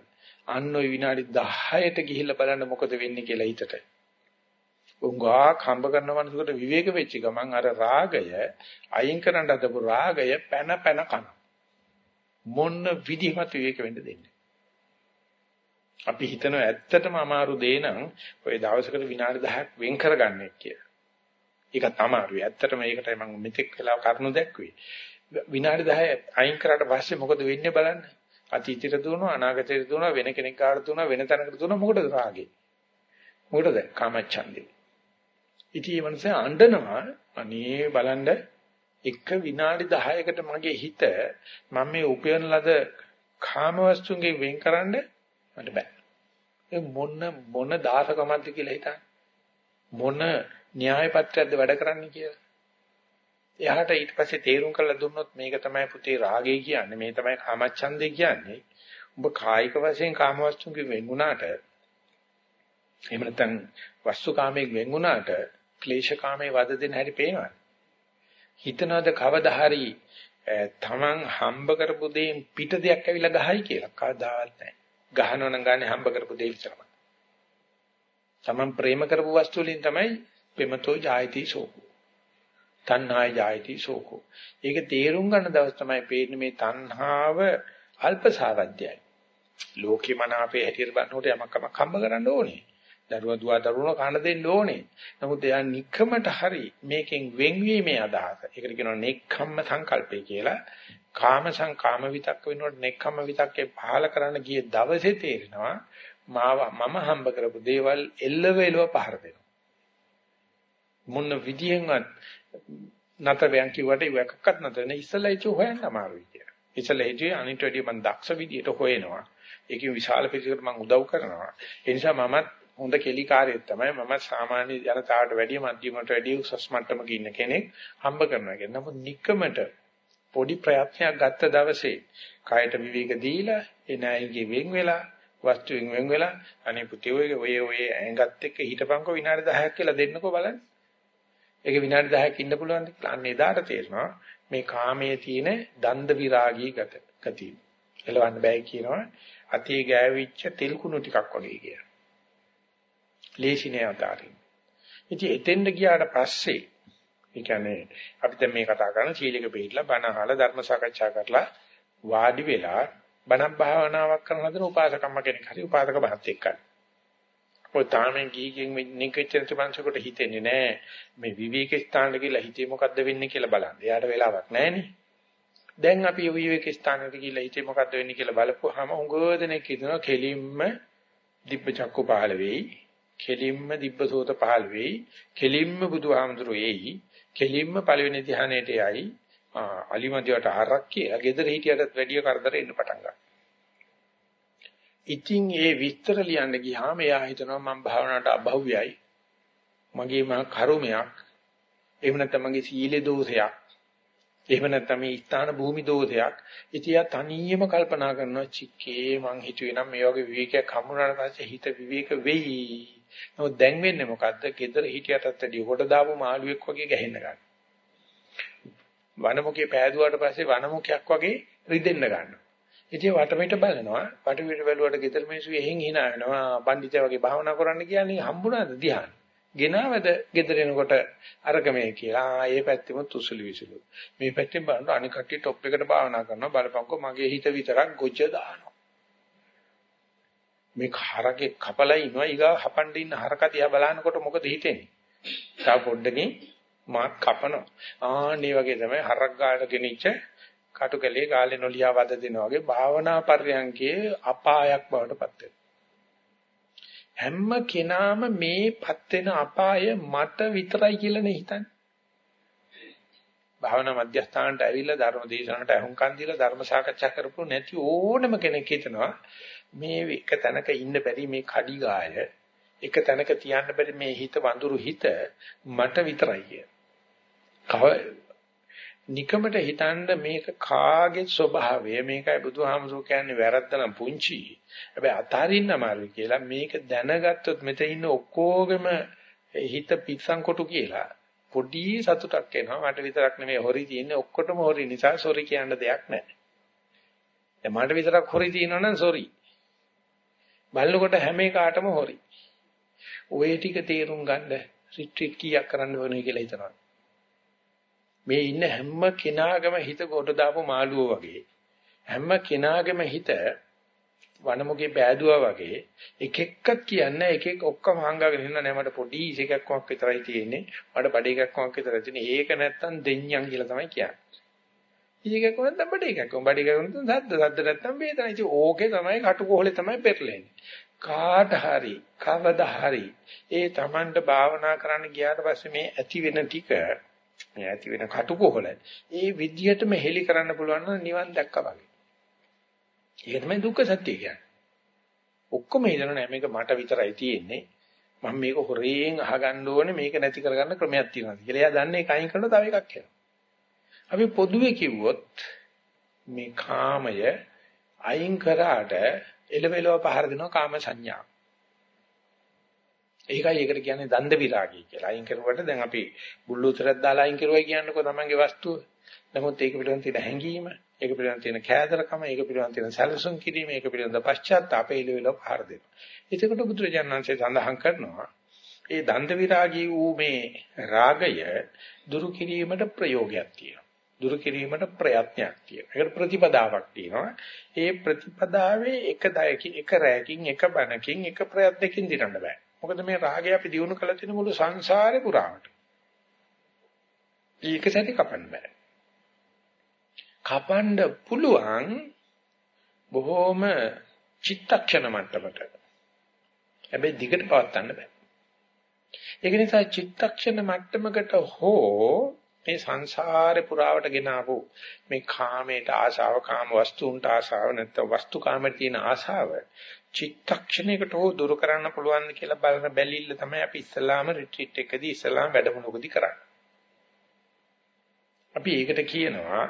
අන්න ওই විනාඩි 10ට ගිහිල්ලා බලන්න මොකද වෙන්නේ කියලා හිතට. උංගා කම්බ කරන මනසකට විවේක වෙච්ච ගමන් අර රාගය අයින් කරන්න හදපු රාගය පැන පැන කන. මොන විදිහකට විවේක වෙන්න දෙන්නේ. අපි හිතනවා ඇත්තටම අමාරු දේ නම් ඔය දවසකට විනාඩි 10ක් වෙන් කරගන්නේ කියලා. ඒක තමයි. ඇත්තටම ඒකටයි මම මෙතෙක් වෙලා කරුණු දැක්ුවේ. විනාඩි 10 අයින් කරාට පස්සේ මොකද වෙන්නේ බලන්න. අතීතයට දුවනවා අනාගතයට දුවනවා වෙන කෙනෙක් කාට දුවනවා වෙන තැනකට දුවනවා මොකටද රාගේ? මොකටද කාමච්ඡන්දේ? ඉතින් මේ මනස අඬනවා අනේ බලන්න එක විනාඩි 10කට මගේ හිත මම මේ උපයන ලද කාම වස්තුන්ගේ වෙන්කරන්න මට බෑ. ඒ මොන මොන දාසකමක්ද කියලා හිතන්න. මොන න්‍යාය පත්‍රයක්ද වැඩ කරන්නේ කියලා. එයාට ඊට පස්සේ තේරුම් කරලා දුන්නොත් මේක තමයි පුතේ රාගය කියන්නේ මේ තමයි කාමච්ඡන්දේ කියන්නේ. ඔබ කායික වශයෙන් කාමවස්තුන්ගෙන් වෙන්ුණාට එහෙම නැත්නම් වස්තු කාමයෙන් වෙන්ුණාට ක්ලේශ කාමයේ වද දෙන හැටි පේනවා. හිතනවාද කවදා හරි තමන් හම්බ කරපු දෙයින් පිට දෙයක් ඇවිල්ලා ගහයි කියලා කවදාවත් නැහැ. ගහනවා නම් ගන්නේ හම්බ කරපු දෙය විතරමයි. තමන් ප්‍රේම කරපු වස්තු වලින් තමයි ප්‍රේමතෝ ජායති සෝකෝ. තණ්හාය ජායති සෝකෝ. ඒක තේරුම් ගන්න දවස් තමයි පේන්නේ මේ තණ්හාව අල්පසාරජ්‍යයි. ලෝකේ මන අපේ හැටියට බලනකොට යමක් කමක් හම්බ කරන්න ඕනේ. දරුවා දුව දරුණෝ කන දෙන්න ඕනේ. නමුත් එයා নিকමට හරි මේකෙන් වෙන්වීමේ අදහස. ඒකට කියනවා නෙක්ඛම්ම සංකල්පය කියලා. කාම සංකාම විතක්ක වෙනකොට නෙක්ඛම්ම විතක්කේ පහල කරන්න ගිය දවසේ තේරෙනවා මාව මම හම්බ කරපු දේවල් එල්ලව එලව පහර දෙනවා. මොන විදියෙන්වත් නතරයන් කිව්වට ඒකක්වත් නැතර නේ ඉස්සලා ඉච්ච හොයන්න අමාරුයි කියලා. ඉස්සලා හිතුවේ අනිත් වැඩිය මම දක්ෂ විදියට හොයනවා. ඒකේ විශාල පිළිසකට මම උදව් කරනවා. ඒ නිසා මමත් හොඳ කෙලිකාරයෙක් තමයි මම සාමාන්‍ය ජනතාවට වැඩිය මධ්‍යමට වැඩිය උසස් මට්ටමක ඉන්න කෙනෙක් හම්බ කරනවා කියන. නමුත් নিকමට පොඩි ප්‍රයත්නයක් ගත්ත දවසේ කයට විවේක දීලා එනයිගේ වෙන් වෙලා වස්තුවෙන් වෙන් වෙලා අනේ පුතේ ඔය ඔය ඔය ඇඟත් එක්ක හිටපන්කෝ විනාඩි 10ක් කියලා දෙන්නකෝ බලන්න. ඒක විනාඩි 10ක් ඉන්න පුළුවන් කියලා. අන්න එදාට තේරෙනවා මේ කාමයේ තියෙන දන්ද විරාගී ගත ගතිය. එලවන්න බෑ කියනවා. අතේ ගෑවිච්ච තෙල් කුණු ටිකක් වගේ කියලා. ලේසි නෑ අතාරින්න. ඉතින් එතෙන්ද ගියාට පස්සේ ඒ කියන්නේ අපි දැන් මේ කතා කරන සීලක පිළිලා බණ අහලා ධර්ම සාකච්ඡා කරලා වාඩි වෙලා බණ භාවනාවක් කරන හදන උපාසකම්ම කෙනෙක් හරි උපාසක බහත් එක්කයි. ඔය තාමෙන් ගීගෙන් නිකෙච්චන තිබන්සකට හිතෙන්නේ නෑ මේ විවේක ස්ථානට ගිහලා හිතේ මොකද්ද වෙන්නේ කියලා බලන්න. එයාට වෙලාවක් නෑනේ. දැන් අපි විවේක ස්ථානට ගිහලා හිතේ මොකද්ද වෙන්නේ කියලා බලපුවාම උගෝදෙනෙක් හිතනවා කෙලින්ම දිබ්බ චක්කු පහළ වෙයි. කෙලින්ම දිබ්බසෝත පහළ වෙයි. කෙලින්ම බුදුහාමුදුරු එයි. කෙලින්ම පළවෙනි ධ්‍යානයට යයි. අලිමදිවට හරක් කියලා gedara හිටියටත් වැඩිය කරදර එන්න පටන් ගන්නවා. ඉතින් ඒ විස්තර ලියන්න ගියාම එයා හිතනවා මම භාවනාවට අභව්‍යයි. මගේ මා කර්මයක්. එහෙම නැත්නම් මගේ සීලේ දෝෂයක්. එහෙම නැත්නම් මේ ස්ථාන භූමි දෝෂයක්. ඉතින් යා තනියම කල්පනා කරනවා චික්කේ මං හිතුවේ නම් මේ වගේ විවේකයක් හම්බුනාට පස්සේ හිත විවේක වෙයි. නමුත් දැන් වෙන්නේ මොකද්ද? gedara හිටියටත් වැඩිය කොට දාපු මාළුවෙක් වගේ ගැහෙන්න ගන්නවා. වනමුකේ පෑදුවාට පස්සේ වනමුකයක් වගේ රිදෙන්න ගන්නවා. ඉතින් වටපිට බලනවා. වටපිට බැලුවට ගෙදර මිනිස්සු එහෙන් hina වෙනවා. පඬිතුයා වගේ භාවනා කරන්න කියන්නේ හම්බුණාද ධ්‍යාන. ගෙනාවද ගෙදර එනකොට අරගමේ කියලා. ආ ඒ පැත්තෙම තුසුලි විසුලු. මේ පැත්තෙන් බලනකොට අනික කට්ටිය টොප් එකට භාවනා කරනවා. බලපංකෝ මගේ හිත විතරක් ගොජ දානවා. මේ හරකේ කපලා ඉනවා ඊගා හපන්න ඉන්න හරක දිහා බලනකොට මොකද හිතෙන්නේ? තා පොඩ්ඩකින් මාත් කපනවා. ආන්නේ වගේ තමයි හරක් ගාට ගෙනිච්ච කටුකලේ ගාලේ නොලියා වද දෙනවා වගේ භාවනා පර්යංකයේ අපායක් බවට පත් හැම කෙනාම මේපත් වෙන අපාය මට විතරයි කියලා නේ හිතන්නේ. භාවනා මධ්‍යස්ථානට ඇවිල්ලා ධර්ම දේශනාවට අහුම්කන් දීලා ධර්ම සාකච්ඡා කරපු නැති ඕනම කෙනෙක් හිතනවා මේ එක තැනක ඉන්න බැරි මේ කඩි ගාය එක තැනක තියන්න බැරි මේ හිත වඳුරු හිත මට විතරයි කිය. නිකමට හිතන්න මේක කාගේ ස්වභාවය මේකයි බුදුහාමුදුරුවෝ කියන්නේ වැරද්ද නම් පුංචි. හැබැයි අතාරින්න අමාරුයි කියලා මේක දැනගත්තොත් මෙතන ඉන්න ඔක්කොගෙම හිත පිස්සන් කොටු කියලා පොඩි සතුටක් එනවා. මට විතරක් නෙමෙයි හොරි තියෙන්නේ ඔක්කොටම හොරි නිසා සොරි කියන්න දෙයක් නැහැ. දැන් මට විතරක් හොරි තියෙනවා නම් සොරි. බලනකොට හැම එකටම හොරි. ওই ටික තේරුම් ගන්න රිට්‍රීට් කීයක් කරන්න ඕනේ කියලා හිතනවා. මේ ඉන්න හැම කෙනාගේම හිත කොට දාපු මාළුවෝ වගේ හැම කෙනාගේම හිත වනමුගේ බෑදුවා වගේ එක එක්කක් කියන්නේ එක එක ඔක්කොම හංගගෙන ඉන්න නෑ මට පොඩි ඉසේකක් වක් විතරයි තියෙන්නේ මට බඩ එකක් වක් විතරයි තියෙන්නේ ඒක නැත්තම් දෙඤ්ඤම් කියලා තමයි කියන්නේ ඉතින් කොහෙන්ද බඩේ එකක්. බඩේ එකක් නැත්නම් සද්ද සද්ද නැත්නම් වේදනයි. ඉතින් ඕකේ තමයි කටුකොහලේ තමයි පෙරලෙන්නේ. කාට හරි කවදා හරි ඒ Tamanට භාවනා කරන්න ගියාට පස්සේ මේ ඇති වෙන ටික මේ ඇති වෙන කටුකොහල ඒ විදියටම හෙලි කරන්න පුළුවන් නම් නිවන් දැක්කා වගේ. ඒක තමයි දුක්ඛ සත්‍ය කියන්නේ. ඔක්කොම හිතන නෑ මේක මට විතරයි තියෙන්නේ. මම මේක හොරෙන් අහගන්න ඕනේ මේක නැති කරගන්න ක්‍රමයක් තියෙනවා කියලා. එයා දන්නේ ඒක අයින් කරලා තව එකක් කියනවා. අපි පොදුවේ කිව්වොත් මේ කාමය අයින් කරාට එළවෙලව පහර දෙනවා කාම සංඥා. ඒකයි ඒකට කියන්නේ දන්ද විරාගය කියලා. අයින් කරුවට දැන් අපි බුල්ලුතරක් දාලා අයින් කරුවයි කියන්නකෝ තමන්ගේ වස්තුව. නමුත් ඒක පිළිබඳ තියෙන හැඟීම, ඒක පිළිබඳ තියෙන කෑදරකම, ඒක පිළිබඳ තියෙන සැලසුම් කිරීම, ඒක පිළිබඳ පශ්චාත්තාපය එළවෙලව පහර දෙනවා. එතකොට බුදුරජාණන් වහන්සේ සඳහන් කරනවා ඒ දන්ද විරාගී වූ මේ රාගය දුරු කිරීමට ප්‍රයෝගයක් තියෙනවා. දුරු කිරීමට ප්‍රයත්නයක් තියෙනවා. ඒකට ප්‍රතිපදාවක් තියෙනවා. ඒ ප්‍රතිපදාවේ එක දයකින් එක රැයකින් එක බණකින් එක ප්‍රයත්නකින් දිනන්න බෑ. මොකද මේ රාගය අපි දිනු කළ තියෙන මුළු සංසාරේ පුරාවට. ඒක සැටි කපන්න බෑ. කපන්න පුළුවන් බොහෝම චිත්තක්ෂණ මට්ටමට. හැබැයි දිගට පවත්වන්න බෑ. ඒක නිසා චිත්තක්ෂණ මට්ටමකට හෝ මේ සංසාරේ පුරාවට ගෙන ආපු මේ කාමයට ආශාව කාම වස්තුන්ට ආශාව නැත්නම් වස්තු කාමයට තියෙන ආශාව චිත්තක්ෂණයකට හෝ දුරු කරන්න පුළුවන් කියලා බලන බැලිල්ල තමයි අපි ඉස්ලාම රිට්‍රීට් එකදී ඉස්ලාම වැඩමුළුකදී කරන්නේ. අපි ඒකට කියනවා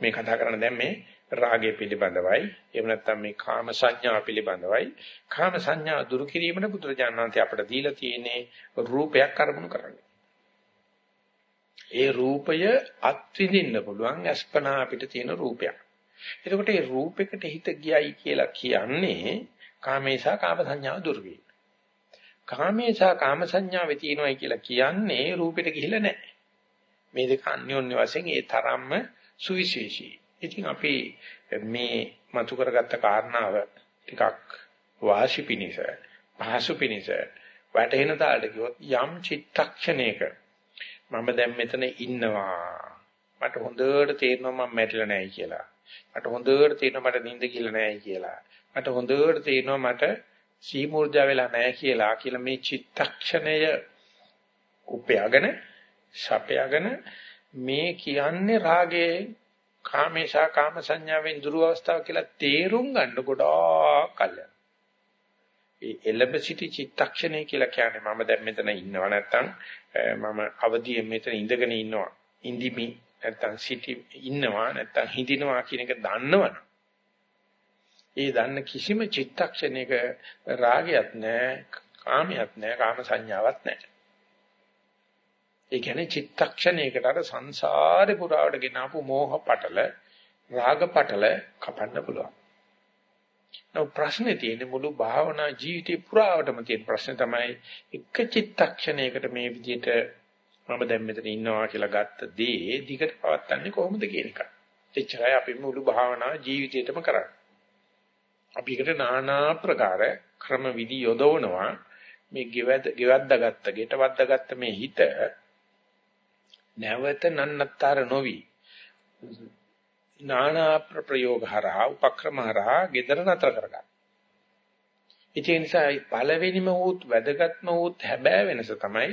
මේ කතා කරන දැන් මේ රාගය පිළිබඳවයි එහෙම නැත්නම් මේ කාම සංඥා පිළිබඳවයි කාම සංඥා දුරු කිරීමට බුදුරජාණන් වහන්සේ අපට දීලා තියෙන්නේ රූපයක් අරමුණු කරන්නේ. ඒ රූපය අත්විඳින්න පුළුවන් අස්පනා අපිට තියෙන රූපයක්. එතකොට මේ රූපයකට හිත ගියයි කියලා කියන්නේ කාමේසා කාම සංඥාව දුරු වීම. කාමේසා කාම සංඥාවේ තියෙනවයි කියලා කියන්නේ රූපෙට ගිහිල්ලා නැහැ. මේ දෙක අන්‍යෝන්‍ය වශයෙන් ඒ තරම්ම සුවිශේෂී. ඉතින් අපි මේ මතු කරගත්ත කාරණාව ටිකක් වාසි පිනිස, පහසු පිනිස වැටෙන තාලට කිව්වොත් යම් චිත්තක්ෂණයක මම දැන් මෙතන ඉන්නවා. මට හොඳට තේරෙනවා මම මැරිලා නැහැ කියලා. මට හොඳට තේරෙනවා මට නිින්ද කියලා නැහැ කියලා. මට හොඳට තේරෙනවා මට සීමුර්ජා වෙලා නැහැ කියලා කියලා මේ චිත්තක්ෂණය උපයාගෙන ශපයාගෙන මේ කියන්නේ රාගයේ කාමේශා කාම සංඥාවෙන් දුරු අවස්ථාව කියලා තේරුම් ගන්න ගොඩාක් කල. ඒ එළඹ සිටි චිත්තක්ෂණය කියලා කියන්නේ මම දැන් මෙතන ඉන්නවා නැත්තම් මම අවදියෙන් මෙතන ඉඳගෙන ඉන්නවා. ඉඳිමි නැත්තම් සිටි ඉන්නවා නැත්තම් හිඳිනවා කියන එක දන්නවනම් ඒ දන්න කිසිම චිත්තක්ෂණයක රාගයක් නැහැ, කාමයක් නැහැ, කාම සංඥාවක් නැහැ. ඒ කියන්නේ චිත්තක්ෂණයකට අර සංසාරේ පුරාවට ගෙන ආපු මෝහ පටල, රාග පටල කපන්න පුළුවන්. නෝ ප්‍රශ්නේ තියෙන්නේ මුළු භාවනා ජීවිතේ පුරාවටම තියෙන ප්‍රශ්නේ තමයි එක චිත්තක්ෂණයකට මේ විදිහට මම දැන් මෙතන ඉන්නවා කියලා ගත්ත දේ දිගට පවත්න්නේ කොහොමද කියන එක. එච්චරයි අපි මුළු භාවනා ජීවිතේටම කරන්නේ. අපි එකට নানা ප්‍රකාර ක්‍රම විදි යොදවනවා මේ ගෙවද ගෙවද්දාගත්ත ගෙටවද්දාගත්ත මේ හිත නැවත නන්නත්තර නොවි නානා ප්‍රයෝග හරහා උපක්‍රම හරහා gedara නතර කරගන්න. ඒ නිසා පළවෙනිම වූත් වැදගත්ම වූත් හැබෑ වෙනස තමයි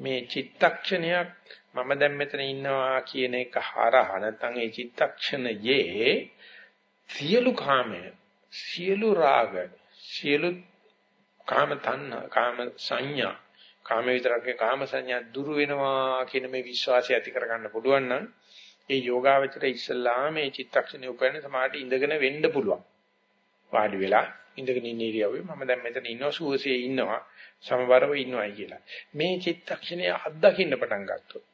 මේ චිත්තක්ෂණයක් මම දැන් මෙතන ඉන්නවා කියන එක හරහා නැත්නම් ඒ චිත්තක්ෂණයේ සියලු කාමය සියලු රාග සියලු කාම තණ්හා කාම සංඥා කාම විතරකේ කාම සංඥා දුරු වෙනවා කියන මේ විශ්වාසය ඇති කරගන්න පුළුවන් නම් ඒ යෝගාවචර ඉස්සල්ලාම මේ චිත්තක්ෂණය උපයන සමාහට ඉඳගෙන වෙන්න පුළුවන්. වාඩි වෙලා ඉඳගෙන ඉන්න ඉරියව්වේ මම දැන් මෙතන ඉන්නවා සුවසේ ඉන්නවා සමබරව ඉන්නවායි කියලා. මේ චිත්තක්ෂණය අත්දකින්න පටන් ගත්තොත්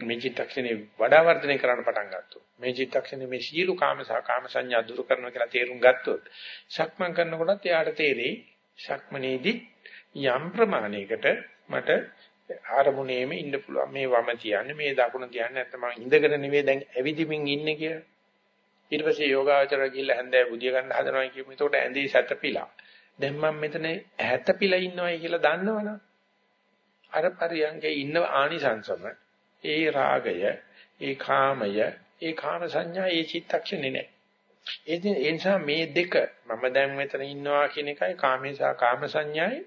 මේ චිත්තක්ෂණේ වඩා වර්ධනය කරන්න පටන් ගත්තොත් මේ චිත්තක්ෂණේ මේ සීල කාම සහ කාම සංඥා දුරු කරනවා කියලා තේරුම් ගත්තොත් සක්මන් කරනකොටත් එයාට තේරෙයි සක්මනේදී යම් ප්‍රමාණයකට මට ආරමුණේම ඉන්න පුළුවන් මේ වම තියන්නේ මේ දකුණ තියන්නේ නැත්නම් මම ඉඳගෙන නෙවෙයි දැන් ඇවිදිමින් ඉන්නේ කියලා ඊට පස්සේ යෝගාචර ගිහිල්ලා හැන්දෑ බුදිය ගන්න හදනවා කියමු එතකොට ඇඳේ සැතපිලා දැන් මම මෙතන ඇහැතපිලා ඉන්නවයි කියලා දන්නවනම් අර පරියංගේ ඉන්න ආනිසංසම ඒ රාගය ඒ කාමය, ඒ කාම සංඥා, ඒ චිත්තක්ෂණේ නැහැ. ඒ නිසා මේ දෙක මම දැන් මෙතන ඉන්නවා කියන එකයි කාමේසා කාම සංඥායි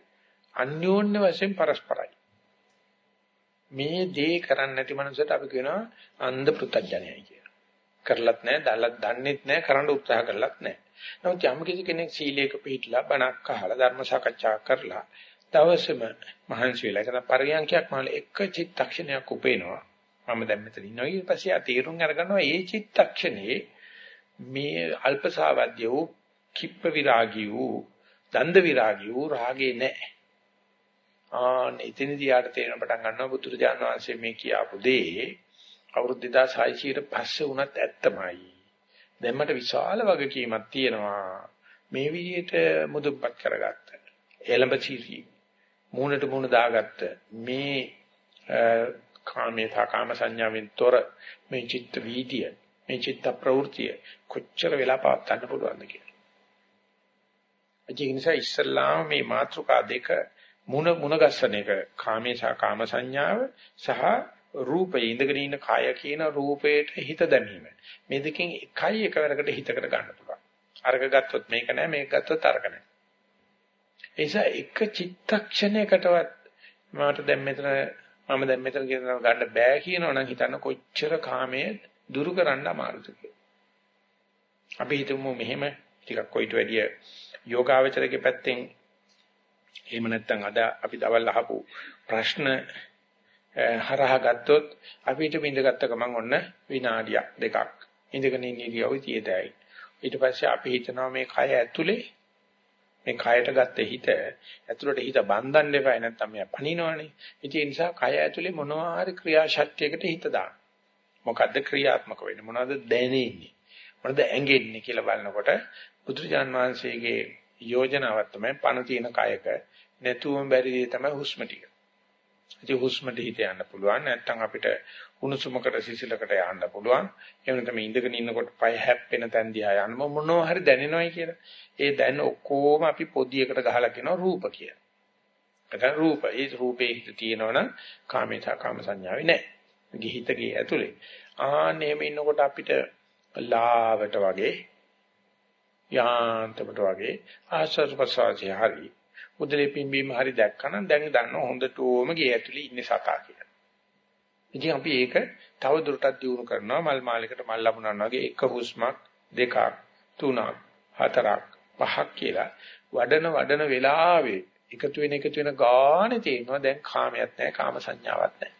අන්‍යෝන්‍ය වශයෙන් පරස්පරයි. මේ දේ කරන්නේ නැති මනුස්සයට අපි කියනවා අන්ධ පෘතජ්ජනයයි කියලා. කරලත් නැහැ, දලත් දන්නෙත් නැහැ, කරන්න උත්සාහ කරලත් නැහැ. නමුත් යම් කිසි කෙනෙක් සීලයක පිළිපදලා බණක් අහලා ධර්ම සාකච්ඡා කරලා දවසේම මහන්සි වෙලා කරන පරියන්කයක් මහල එක චිත්තක්ෂණයක් උපේනවා. මම දැන් මෙතන ඉන්නවා ඊට පස්සේ ආ තීරුම් අරගන්නවා ඒ චිත්තක්ෂණේ මේ අල්පසාවද්‍ය වූ කිප්ප විරාගී වූ දන්ද විරාගී වූ රාගේ නැහැ. ආන ඉතින්දී යාට තේරෙන පටන් ගන්නවා බුදුරජාණන් වහන්සේ මේ කියාපු දේ අවුරුදු 2600 ට පස්සේ වුණත් ඇත්තමයි. දැන් මට විශාල වගකීමක් තියෙනවා. මේ විදිහට මුදුපත් කරගත්ත. එළඹ සිටි මූණට මූණ දාගත්ත මේ කාමේ කාම සංඥාවෙන් තොර මේ චිත්ත වීතිය මේ චිත්ත ප්‍රවෘතිය කොච්චර වෙලා පවත් ගන්න පුළුවන්ද කියලා. ඒ නිසා ඉස්සල්ලාම මේ මාත්‍රිකා දෙක මුණ මුණ ගස්සන එක කාමේ සහ කාම සංඥාව සහ රූපේ ඉඳගෙන ඉන්න කය කියන රූපයට හිත දැමීම. මේ දෙකෙන් එකයි එකවරකට හිතකට ගන්න පුළුවන්. අර්ග ගත්තොත් මේක නෑ මේක ගත්තොත් අර්ග නෑ. ඒ නිසා එක චිත්තක්ෂණයකටවත් මට දැන් මෙතන මම දැන් මෙතන කියන ගන්න බෑ කියනවනම් හිතන්න කොච්චර කාමයේ දුරු කරන්න අමාරුද කියලා. අපි හිතමු මෙහෙම ටිකක් කොයිට වැඩිය යෝගාවචරයේ පැත්තෙන් එහෙම නැත්නම් අද අපි දවල් අහපු ප්‍රශ්න හරහා ගත්තොත් අපිට බින්දගත්ත ගමන් ඔන්න විනාඩියක් දෙකක් ඉඳගෙන ඉන්න ඉරියව්වේ තියෙතයි. ඊට පස්සේ අපි හිතනවා මේ කය ඇතුලේ මේ කයට ගත්ත හිත ඇතුළට හිත බඳින්න එපා නැත්නම් මෙයා පණිනවනේ. ඉතින් ඒ නිසා කය ඇතුලේ මොනවා හරි ක්‍රියාශක්තියකට හිත දාන්න. මොකද්ද ක්‍රියාත්මක වෙන්නේ? මොනවද දැනෙන්නේ? මොනවද ඇඟෙන්නේ කියලා බලනකොට බුදුරජාන් වහන්සේගේ යෝජනාවක් තමයි පණ තියෙන කයක නැතුවම බැරි දේ තමයි හුස්ම ටික. ඉතින් හුස්මට හිත යන්න පුළුවන් නැත්නම් අපිට උණුසුමකට සිසිලකට යන්න පුළුවන්. එහෙම නැත්නම් ඉඳගෙන ඉන්නකොට පය හැප්පෙන තැන් දිහා යන්න මොනවා හරි දැනෙනවයි කියලා. ඒ දැන් ඔක්කොම අපි පොදියකට ගහලා කියනවා රූප කියලා. එතන රූප. ඒ රූපේ හිත තියෙනවනම් කාමේතා කාම සංඥාවේ නැහැ. ගිහිතගේ ඇතුලේ. ආන්න එහෙම ඉන්නකොට අපිට ලාවට වගේ යාන්තමට වගේ ආශ්වාස ප්‍රශ්වාසය හරි උදලේ පිම්බීම හරි දැක්කනම් දැන් දන්න හොඳටම ගේ ඇතුලේ ඉන්නේ සතා කියලා. ඉතින් අපි ඒක තව දුරටත් දියුණු කරනවා මල් මාලයකට මල් ලැබුණා වගේ එක හුස්මක් දෙකක් තුනක් හතරක් පහක් කියලා වඩන වඩන වෙලාවේ එකතු වෙන එකතු වෙන ගානේ තේනවා දැන් කාමයක් නැහැ කාම සංඥාවක් නැහැ.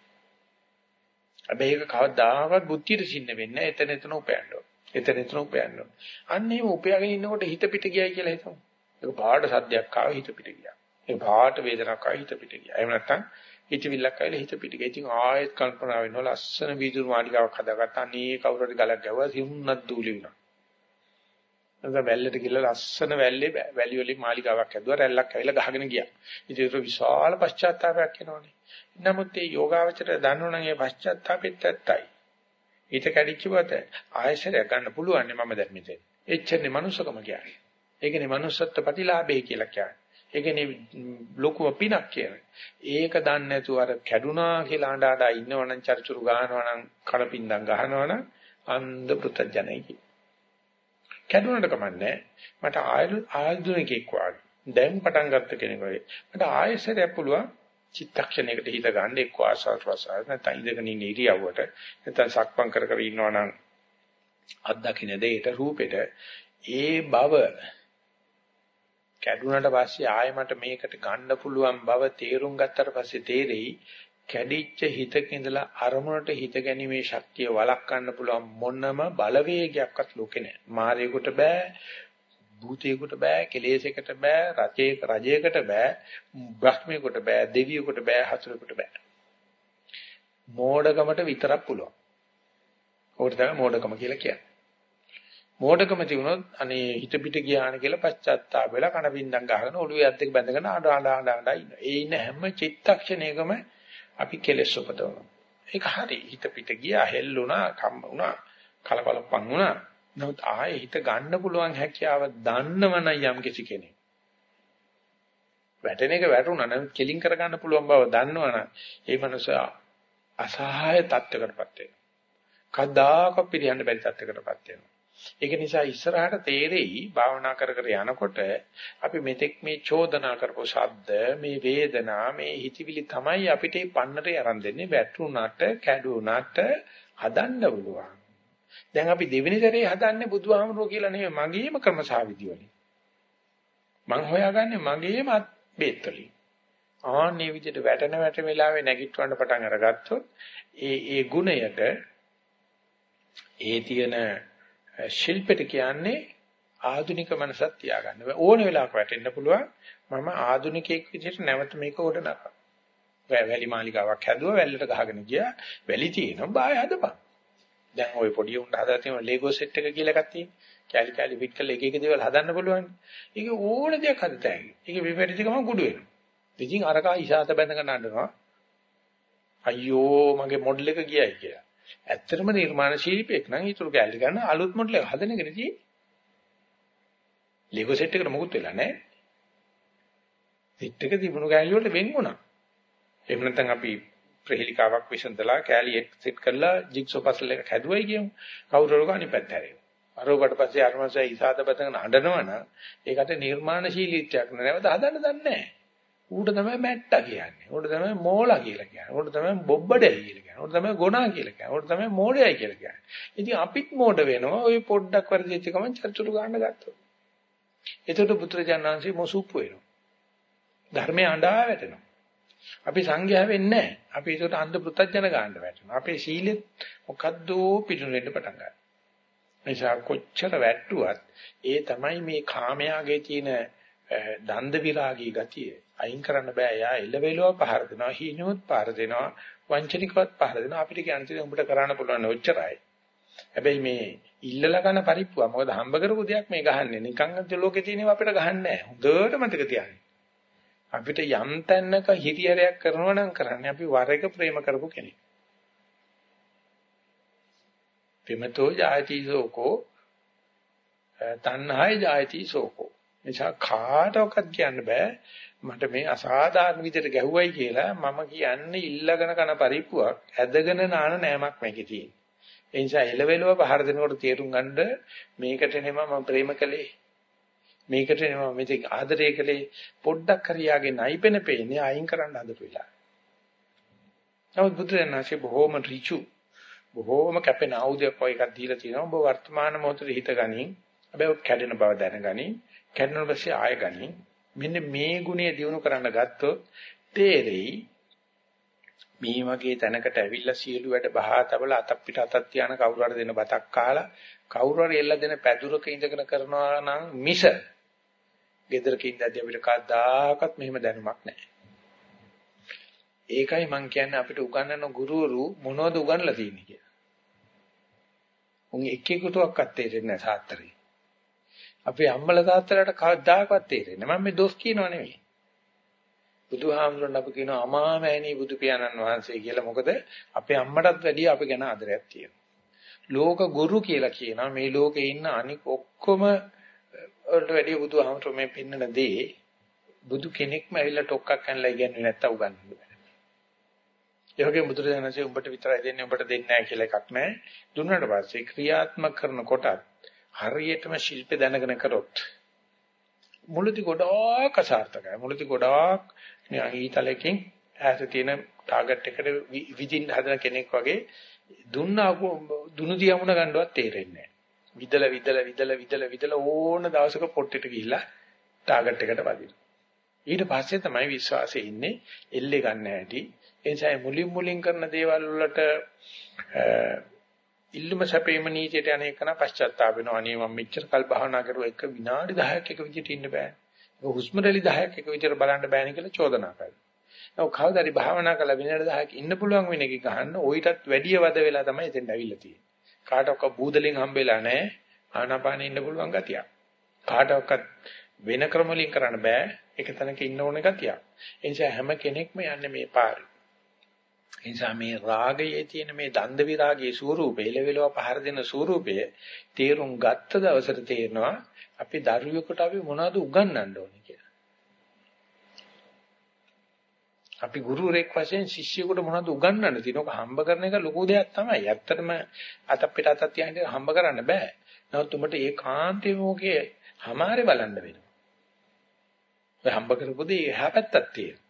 හැබැයි ඒක කවදාවත් බුද්ධියට සින්න වෙන්නේ නැහැ එතන එතන උපයන්න ඕන. එතන එතන උපයන්න ඕන. අන්න එහෙම උපයාගෙන ඉන්නකොට හිත පිට ගියයි කියලා හිතමු. ඒක පාට සද්දයක් ආව හිත පිට ගියා. ඒ පාට වේදනාවක් ආව හිත පිට ගියා. එහෙම නැත්නම් හිතවිල්ලක් ආවිලා හිත පිට ගියා. ඉතින් ආයෙත් කල්පනා වෙනවා ලස්සන වීදුරු මාලිකාවක් හදාගත්තා. අනේ කවුරු හරි ගලක් ගැවුවා සිහුන්නක් දූලි වුණා. නැත්නම් වැල්ලට ගිහලා ලස්සන වැල්ලේ වැලි වලින් මාලිකාවක් හැදුවා. රැල්ලක් ඇවිල්ලා ගහගෙන ගියා. ඉතින් ඒක විශාල පශ්චාත්තාවයක් එනවනේ. නමුත් මේ යෝගාවචරය දන්නවනම් ඒ පශ්චාත්තාපෙත් ඇත්තයි. ඊට කැඩිච්ච බත ආයශරයක් ගන්න පුළුවන් මම දැන් මෙතන. එච්චරනේ මනුස්සකම කියන්නේ. ඒකනේ manussත්ත්ව ප්‍රතිලාභය කියලා කියන්නේ. ඒකනේ ලොකුම පිනක් කියන්නේ. ඒක දන්නේ නැතුව අර කැඩුනා කියලා අඬ අඬ ඉන්නවනම් චරිචුරු ගහනවනම් කලපින්දම් ගහනවනම් අන්ධ පුතඥයි කිය. කැඩුනට කමන්නේ මට ආයු ආයුධනිකෙක් වාගේ. දැන් පටන් ගත්ත කෙනෙක් වගේ. මට ආයෙසරයක් පුළුවන් චිත්තක්ෂණයකට හිත ගන්න එක්ක ආසාර ප්‍රසාර නැත්නම් ඉඳගෙන ඉන්න ඉරියව්වට නැත්නම් සක්මන් කර කර ඉන්නවනම් අත්දකින්න දෙයට රූපෙට ඒ බව කැඩුනට පස්සේ ආයෙ මට මේකට ගන්න පුළුවන් බව තේරුම් ගත්තට පස්සේ තේරෙයි කැඩිච්ච හිතක ඉඳලා අරමුණට හිත ගැනීමේ ශක්තිය වළක්වන්න පුළුවන් මොනම බලවේගයක්වත් ලෝකේ නැහැ. මාරේකට බෑ, භූතේකට බෑ, කෙලෙසයකට බෑ, රජයක රජයකට බෑ, බ්‍රහ්මයකට බෑ, දෙවියෙකුට බෑ, හතුරෙකුට බෑ. මෝඩකමට විතරක් පුළුවන්. ඕකට තමයි මෝඩකම කියලා කියන්නේ. මෝඩකම තිබුණොත් අනේ හිත පිට ගියාන කියලා පශ්චාත්තාප වෙලා කන බින්දම් ගහගෙන ඔළුවේ අත් දෙක බැඳගෙන අඬ අඬ අඬ අඬ ඉන්න. ඒ ඉන්න හැම චිත්තක්ෂණයකම අපි කෙලෙස් උපදවනවා. ඒක හරි. හිත පිට ගියා, හෙල්ලුණා, කම්ම වුණා, කලබලපන් වුණා. නමුත් ආයේ හිත ගන්න පුළුවන් හැකියාව දන්නවනම් යම් කිසි කෙනෙක්. වැටෙන එක වැටුණා නම් කෙලින් කරගන්න පුළුවන් බව දන්නවනම් ඒ මනුස්සයා අසහාය තත්ත්වයකටපත් වෙනවා. කවදාකවත් පිළියන්න බැරි තත්යකටපත් වෙනවා. ඒක නිසා ඉස්සරහට තේරෙයි භාවනා කර කර යනකොට අපි මෙතෙක් මේ චෝදනා කරපු ශබ්ද මේ වේදනා මේ හිතවිලි තමයි අපිට පන්නට යරන් දෙන්නේ වැටුණාට කැඩුණාට හදන්න පුළුවන්. දැන් අපි දෙවෙනි සැරේ හදන්නේ බුදුහාමුදුරුවෝ කියලා නෙවෙයි මගේම ක්‍රමසාවිදි වලින්. මං හොයාගන්නේ මගේම බේත් වලින්. ආන්නේ විදිහට වැටෙන වැටෙන වෙලාවේ නැගිටවන්න පටන් අරගත්තොත් ඒ ඒ ගුණයට ඒ තියෙන ශිල්පෙට කියන්නේ ආධුනික මනසක් තියාගන්න. ඕන වෙලාවක වැටෙන්න පුළුවන්. මම ආධුනිකයෙක් විදිහට නැවත මේක උඩ නරක. වැලි මාලිකාවක් හැදුවා වැල්ලට ගහගෙන ගියා. වැලි තියෙනවා බාය හදපන්. දැන් ওই පොඩි උන්ට හදලා තියෙන ලේගෝ සෙට් එක කියලා එකක් තියෙනවා. කැලි කැලි පිට කරලා එක එක දේවල් හදන්න පුළුවන්. ඒක ඕන දෙයක් හදතයි. ඒක විපරිත ගමන් කුඩු වෙනවා. ඉතින් අරකා ඉෂාත බැඳගෙන නඩනවා. අයියෝ මගේ මොඩල් එක ගියයි කියලා. ඇත්තටම නිර්මාණ ශිල්පියෙක් නම් ඊටු කැලි ගන්න අලුත් මොඩල් එක හදන එක නෙදී. ලේගෝ සෙට් එකට මොකුත් වෙලා නැහැ. සෙට් එක තිබුණු කැලි වලට වෙන් වුණා. එහෙම නැත්නම් අපි ප්‍රහෙලිකාවක් විසඳලා කැලි සෙට් කරලා ජිග්සෝ පසල් එකක් හැදුවයි කියමු. කවුරු හරි අනිත් පැත්ත හැරෙනවා. අරෝකට පස්සේ අරමසයි ඉසాత බතගෙන අඬනවනම් ඒකට නිර්මාණශීලීත්වයක් නැවත හදන්න දන්නේ නැහැ. ඌට තමයි මැට්ටා කියන්නේ. ඌට තමයි මෝලා කියලා කියන්නේ. ඌට තමයි බොබ්බඩයි කියලා කියන්නේ. ඌට තමයි ගොනා කියලා කියන්නේ. ඌට තමයි මෝඩයයි කියලා කියන්නේ. ඉතින් අපිත් මෝඩ වෙනවා. ওই පොඩ්ඩක් වර්ධිච්ච ගමන් චර්චුරු ගන්න ගත්තොත්. එතකොට පුත්‍රජානන්සේ මොසුප්පු වෙනවා. ධර්මයේ අඬා වැටෙනවා. අපි සංඝයා වෙන්නේ නැහැ. අපි ඒකට අන්ධ පුත්‍ජන ගන්න වැටෙනවා. අපේ සීලෙත් මොකද්ද පිටුනෙන්න පටන් ගන්නවා. නිසා කොච්චර වැට්ටුවත් ඒ තමයි මේ කාමයාගේ තියෙන දන්ද විරාගී ගතිය. අයින් කරන්න බෑ. එයා එළවෙලව පහර දෙනවා, හීනොත් පහර දෙනවා, වංචනිකවත් පහර දෙනවා. අපිට කියන්නේ උඹට කරන්න පුළුවන් ඔච්චරයි. හැබැයි මේ ඉල්ලලා ගන්න පරිප්පුව මොකද හම්බ කරපු දෙයක් මේ ගහන්නේ. නිකන් ලෝකේ තියෙනවා අපිට ගහන්නේ නැහැ. හොඳට මතක තියාගන්න. අපිට යම් තැනක හිරියරයක් කරනවා නම් කරන්නේ අපි වර එක ප්‍රේම කරපු කෙනෙක්. ප්‍රේමතෝ ජායති සෝකෝ තණ්හාය ජායති සෝකෝ. එනිසා කාටවත් කියන්න බෑ මට මේ අසාධාරණ විදිහට ගැහුවයි කියලා මම කියන්නේ ඉල්ලගෙන කන පරිප්පුවක් ඇදගෙන නාන නෑමක් මේකේ තියෙන. ඒ නිසා එලවෙලව පහර දෙනකොට තේරුම් ගන්න මේකට නෙමෙයි මම ප්‍රේම කළේ. මේකට නෙමෙයි මෙතෙක් ආදරය කළේ පොඩ්ඩක් හරියාගේ නයිපෙන පේන්නේ අයින් කරන්න හදපු වෙලාව. නමුත් බුදුරජාණන්සේ බොහෝම ඍචු බොහෝම කැපෙන ආයුධයක් වගේ එකක් දීලා තියෙනවා. ඔබ වර්තමාන මොහොතේ හිත ගනින්. හැබැයි ඔක් කැඩෙන බව දැනගනින්. කැඩෙන පස්සේ ආය ගනින්. මෙන්න මේ ගුණය දිනු කරන්න ගත්තොත් තේරෙයි මේ වගේ තැනකට ඇවිල්ලා සියලු වැඩ බහා තබලා අතක් පිට අතක් තියාන කවුරු හරි දෙන බතක් කාලා කවුරු හරි එල්ල දෙන පැදුරක ඉඳගෙන කරනවා නම් මිස ගෙදරක ඉඳදී අපිට කවදාකවත් මෙහෙම දැනුමක් නැහැ. ඒකයි මම කියන්නේ අපිට උගන්වන ගුරුවරු මොනවද උගන්ලා තියෙන්නේ කියලා. උන් එක්කෙකුටවත් තේරෙන්නේ නැහැ සාත්‍රේ. අපේ අම්මලා තාත්තලාට කවදාකවත් තේරෙන්නේ නැහැ. මම මේ දොස් කියනව නෙවෙයි. බුදුහාමුදුරන් අපි කියනවා අමාමෑණී බුදු පියාණන් වහන්සේ කියලා. මොකද අපේ අම්මටත් වැඩිය අපි ගැන ආදරයක් තියෙනවා. ලෝක ගුරු කියලා කියනවා මේ ලෝකේ ඉන්න අනික ඔක්කොම වලට වැඩිය බුදුහාමුදුර මේ පින්නන දේ බුදු කෙනෙක්ම ඇවිල්ලා ටොක්ක්ක් කනලා ඉගෙනුනේ නැත්තම් උගන්වන්න බෑ. ඒ වගේ බුදුරජාණන්සේ උඹට විතරයි දෙන්නේ උඹට දෙන්නේ නැහැ කියලා එකක් නැහැ. දුන්නාට පස්සේ ක්‍රියාත්මක කරනකොට හරියටම ශිල්ප දැනගෙන කරොත් මුලදි ගොඩාක් අසාර්ථකයි. මුලදි ගොඩාක් ඊතලකින් ඈත තියෙන ටාගට් එකට විදින්න හදන කෙනෙක් වගේ දුන්නා දුනු දියමුණ ගන්නවත් තේරෙන්නේ නැහැ. විදලා විදලා විදලා විදලා විදලා ඕන දවසක පොට්ටෙට ගිහිල්ලා ටාගට් එකට වදිනවා. ඊට පස්සේ තමයි විශ්වාසය ඉන්නේ එල්ලේ ගන්න හැටි. ඒ නිසා මුලින් මුලින් කරන දේවල් වලට ඉල්ලුම සැපේම නීතියට අනේක න පශ්චාත්තාප වෙනවා. අනේ මම මෙච්චර කල් භාවනා කරුවා එක විනාඩි 10ක් එක විදිහට ඉන්න බෑ. හුස්ම රැලි 10ක් එක විදිහට බලන්න බෑනේ කියලා චෝදනා කරනවා. ඔව් කවදාරි භාවනා කළා විනාඩි 10ක් ඉන්න පුළුවන් වෙන එක ගහන්න ඔయితත් වැඩිය වද වෙලා තමයි එතෙන් ඇවිල්ලා තියෙන්නේ. කාටවත් බූදලෙන් හම්බෙලා නැහැ. ආනාපානෙ ඉන්න පුළුවන් ගතියක්. කාටවත් වෙන ක්‍රම වලින් කරන්න බෑ. එක තැනක ඉන්න ඕන ගතියක්. ඒ නිසා හැම කෙනෙක්ම යන්නේ මේ පාරේ. ඒ නිසා මේ රාගයේ තියෙන මේ දන්ද විරාගයේ ස්වરૂපය, එලෙවෙලව පහර දෙන ස්වરૂපය තේරුම් ගත්ත දවසට තේරෙනවා අපි දරුවෙකුට අපි මොනවද උගන්වන්න ඕනේ කියලා. අපි ගුරුවරයෙක් වශයෙන් ශිෂ්‍යයෙකුට මොනවද උගන්වන්න තියෙනවක හම්බ කරන එක ලොකු දෙයක් තමයි. ඇත්තටම අත පිට අතක් තියන්නේ හම්බ කරන්න බෑ. නමුත් උඹට ඒකාන්තයෙන්ම ඔකේ හැමාරේ බලන්න වෙනවා. ඔය හම්බ කරපු දේ එහා පැත්තක් තියෙනවා.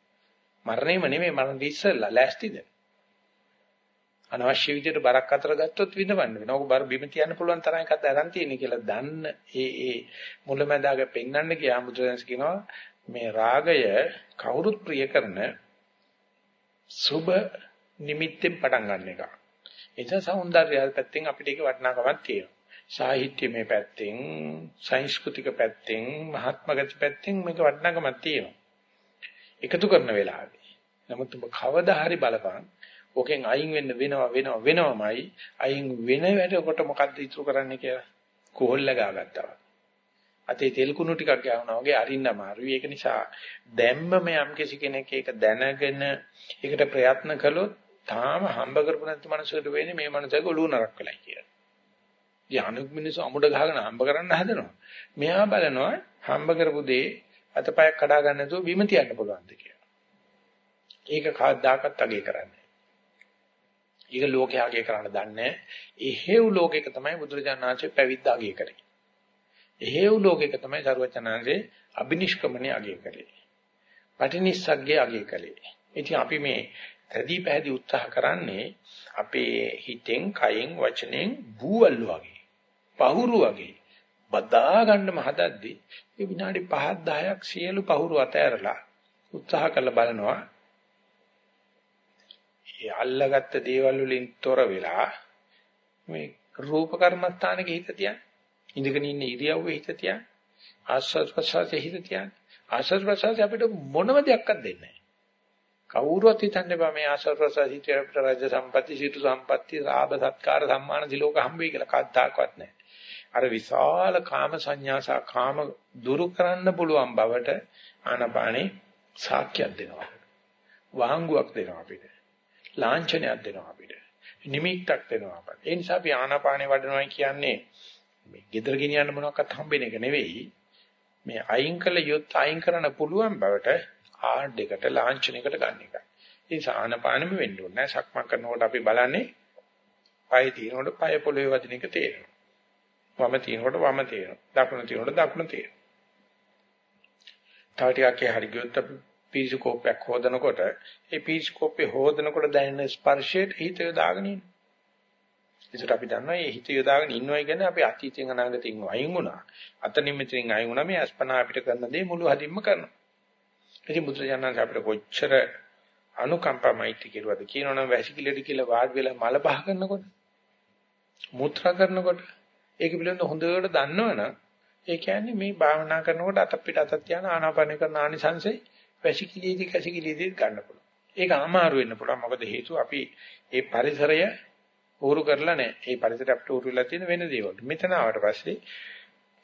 මරණයම නෙමෙයි මරණ ඉස්සෙල්ලා ලෑස්තිද? අනවශ්‍ය විදිහට බරක් අතර ගත්තොත් විඳවන්න වෙනවා. ඕක බර බිම තියන්න පුළුවන් තරම් එකක් අරන් තියෙන්නේ කියලා දන්න ඒ ඒ මුලැමැදාග පෙන්වන්න ගියා මුද්‍රයන්ස් කියනවා මේ රාගය කවුරුත් ප්‍රිය කරන සුබ නිමිත්තෙන් පටන් ගන්න එක. ඒ නිසා సౌందර්යය පැත්තෙන් අපිට ඒක වටිනාකමක් තියෙනවා. සාහිත්‍යමය පැත්තෙන්, සංස්කෘතික පැත්තෙන්, මහත්මගත පැත්තෙන් මේක වටිනාකමක් තියෙනවා. එකතු කරන වෙලාවේ. නමුත් ඔබ කවදා හරි බලපන් ඕකෙන් අයින් වෙන්න වෙනවා වෙනවා වෙනවමයි අයින් වෙන වැඩකට මොකද්ද ඉතුරු කරන්නේ කියලා කොහොල්ල ගාගත්තා. අතේ තෙල් කුණු ටිකක් ගාවනවා වගේ අරින්න අමාරුයි. ඒක නිසා දැම්මම යම් කිසි කෙනෙක් ඒක දැනගෙන ඒකට ප්‍රයත්න කළොත් තාම හම්බ කරපු නැති මනසකට වෙන්නේ මේ මනසක ඔළුව නරක් වෙලයි කියලා. ඉතින් අනුක් මිනිස්සු අමුඩ ගහගෙන හම්බ කරන්න හදනවා. මෙයා බලනවා හම්බ කරපු දේ අතපයක් කඩා ගන්න නැතුව බිම තියන්න පුළුවන්ද කියලා. ඒක කවදාකවත් අගේ කරන්නේ. ඒක ලෝකයාගේ කරන්න දන්නේ. එහෙව් ලෝකයක තමයි බුදුරජාණන් වහන්සේ පැවිද්ද අගේ කරේ. එහෙව් ලෝකයක තමයි සරුවචනාංශේ අබිනිෂ්ක්‍මණය අගය කළේ. පටිනිස්සග්ගේ අගය කළේ. ඉතින් අපි මේ තැදී පැහැදී උත්සාහ කරන්නේ අපේ හිතෙන්, කයෙන්, වචනෙන් බූවල් වගේ, පහුරු වගේ බදා ගන්නම හදද්දී ඒ විනාඩි 5ක් 10ක් සියලු පහුරු අතෑරලා උත්සාහ කරලා බලනවා. ඒ අල්ලගත්ත දේවල් වලින් තොර වෙලා මේ රූප කර්මස්ථානයේ හිත තියන්නේ ඉඳගෙන ඉන්න ඉරියව්වේ හිත තියන්න. ආස්වාද ප්‍රසවාසයේ හිත තියන්න. ආස්වාද ප්‍රසවාසය අපිට මොනම දෙයක්වත් දෙන්නේ නැහැ. කවුරුවත් හිතන්නේ බෑ මේ ආස්වාද ප්‍රසවාස හිතේ අපිට රාජ්‍ය සම්පatti, සිටු සම්පatti, ආභ සත්කාර සම්මාන දිලෝක හම්බෙයි කියලා කද්දාකවත් නැහැ. අර විශාල කාම සංඥාසා කාම දුරු කරන්න පුළුවන් බවට ආනපානේ සාක්ෂියක් දෙනවා. වහංගුවක් දෙනවා අපිට. ලාංඡනයක් දෙනවා අපිට. නිමිත්තක් දෙනවා අපිට. ඒ නිසා අපි ආනාපානේ වඩනවා කියන්නේ මේ gedara ගෙනියන්න මොනවාක්වත් හම්බෙන එක නෙවෙයි. මේ අයින් කළ යුත් අයින් කරන්න පුළුවන් බවට ආඩ් එකට ලාංඡනයකට ගන්න එකයි. ඒ සානපානෙම වෙන්න ඕනේ නැහැ. සක්මන් කරනකොට අපි බලන්නේ පය තියෙනකොට පය පොළවේ වදින එක තේරෙනවා. වම තියෙනකොට වම තේරෙනවා. දකුණ තියෙනකොට දකුණ තේරෙනවා. තව ටිකක් හරි ගියොත් අපි පීරිස්කෝපයක් හොදනකොට ඒ පීරිස්කෝපේ හොදනකොට දැනෙන ස්පර්ශයට හිත යොදාගෙන ඉන්නවා. ඒකට අපි දන්නවා මේ හිත යොදාගෙන ඉන්නවා කියන්නේ අපි අතීතයෙන් අනාගතයෙන් වයින් වුණා. අතනින් මෙතනින් අයින් වුණා මේ අස්පනා අපිට කරන දේ මුළු හදින්ම කරනවා. ඉතින් බුදුරජාණන් අපිට කොච්චර අනුකම්පාවයිති කියලාද කියනවනම් වැසිකිළියට කියලා වාඩි වෙලා මල පහ කරනකොට මුත්‍රා කරනකොට ඒක පිළිබඳ හොඳට දන්නවනම් ඒ කියන්නේ මේ භාවනා කරනකොට අත පිට අත තියන ආනාපාන කරන ආනිසංසෙ වැසිකිළියේදී කැසිකිළියේදී ගන්න පුළුවන්. ඒක අමාරු වෙන්න පුළුවන්. මොකද හේතුව අපි ඒ පරිසරය උහුරු කරලා නැහැ. ඒ පරිසරයට අපිට උහුරු වෙලා තියෙන වෙන දේවල්. මෙතන ආවට පස්සේ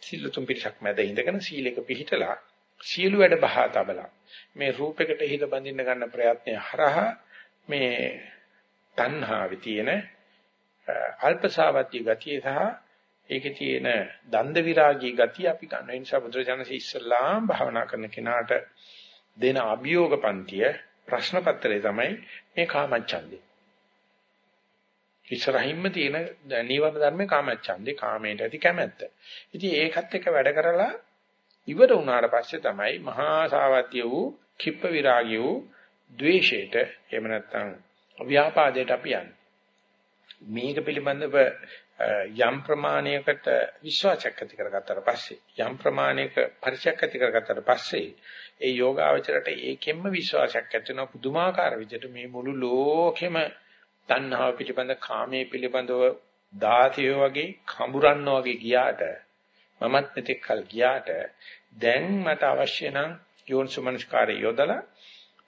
සිල්ලුතුම් පිටසක් මැද ඉඳගෙන සීලෙක පිළිහිටලා සියලු වැඩ බහා තබලා මේ රූපයකට හිත බඳින්න ගන්න ප්‍රයත්නය හරහා මේ තණ්හාවේ තියෙන අල්පසාවත්‍ය ගතිය සහ ඒකේ තියෙන දන්ද විරාගී ගතිය අපි ගන්න. ඒ නිසා බුදුරජාණන්සේ ඉස්සල්ලාම් භාවනා කරන කෙනාට දෙන අභියෝග පන්තිය ප්‍රශ්න පත්‍රය තමයි මේ කාමච්ඡන්දේ. ඉස්සරහින්ම තියෙන නීවරණ ධර්මේ කාමච්ඡන්දේ කාමයට ඇති කැමැත්ත. ඉතින් ඒකත් එක්ක වැඩ කරලා ඉවර වුණාට පස්සේ තමයි මහා සාවත්‍ය වූ කිප්ප විරාගය වූ ද්වේෂයට එහෙම නැත්නම් ව්‍යාපාදයට අපි යන්නේ. මේක පිළිබඳව යම් ප්‍රමාණයකට විශ්වාසයක් ඇති කරගත්තාට පස්සේ යම් ප්‍රමාණයක පරිචයක් ඇති කරගත්තාට පස්සේ ඒ යෝගාවචරයට ඒකෙන්ම විශ්වාසයක් ඇති වෙන පුදුමාකාර විදිහට මේ මුළු ලෝකෙම තණ්හාව පිළිබඳ කාමයේ පිළිබඳව දාතිය වගේ කඹරන්න වගේ ගියාට මමත් මෙතෙක් කල් ගියාට දැන් මට අවශ්‍ය නම් යෝනිසමනස්කාරය යොදලා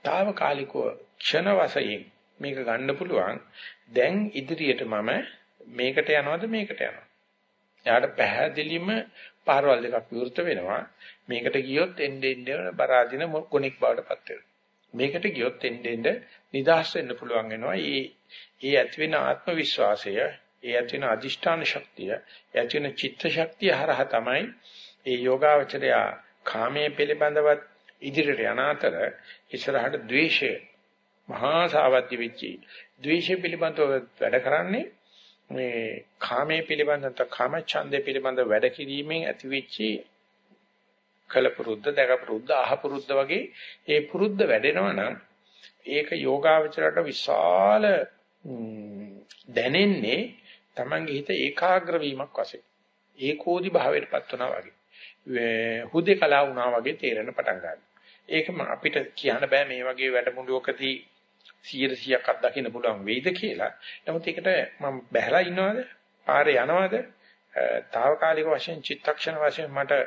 తాවකාලිකව ක්ෂණ වශයෙන් මේක ගන්න පුළුවන්. දැන් ඉදිරියට මම මේකට යනවද මේකට යනවද එයාට පැහැදිලිම පාරවල් දෙකක් විවෘත වෙනවා. මේකට ගියොත් එන්නේ එන්නේ බරාදින කොණෙක් බවට පත් වෙනවා. මේකට ගියොත් එන්නේ එන්නේ නිදහස් වෙන්න පුළුවන් වෙනවා. ඒ ඒ ඇති වෙන ආත්ම විශ්වාසය, ඒ ඇති වෙන අදිෂ්ඨාන ශක්තිය, ඒ ඇති වෙන චිත්ත ශක්තිය හරහා තමයි ඒ යෝගාවචරය කාමයේ පිළිබඳවත් ඉදිරියට යන අතර ඉස්සරහට ද්වේෂය මහා සාවද්‍ය වෙච්චි. ද්වේෂය පිළිබඳව වැඩ කරන්නේ මේ කාමයේ පිළිබඳ නැත්නම් කාම ඡන්දේ පිළිබඳ වැඩ කිරීමෙන් ඇති වෙච්චි කල පුරුද්ද දැක පුරුද්ද අහ පුරුද්ද වගේ ඒ පුරුද්ද වැඩෙනවා නම් ඒක යෝගාවචරයට විශාල දැනෙන්නේ Tamange හිත ඒකාග්‍ර වීමක් වශයෙන්. ඒකෝදි භාවයටපත් වුණා වගේ. හුදේකලා වුණා වගේ තේරෙන පටන් ගන්නවා. ඒකම අපිට කියන්න බෑ මේ වගේ වැඩමුළුවකදී 100%ක් අත්දකින්න පුළුවන් වෙයිද කියලා. නමුත් ඒකට මම බැහැලා ඉන්නවද? පාරේ යනවද? తాවකාලික වශයෙන් චිත්තක්ෂණ වශයෙන් මට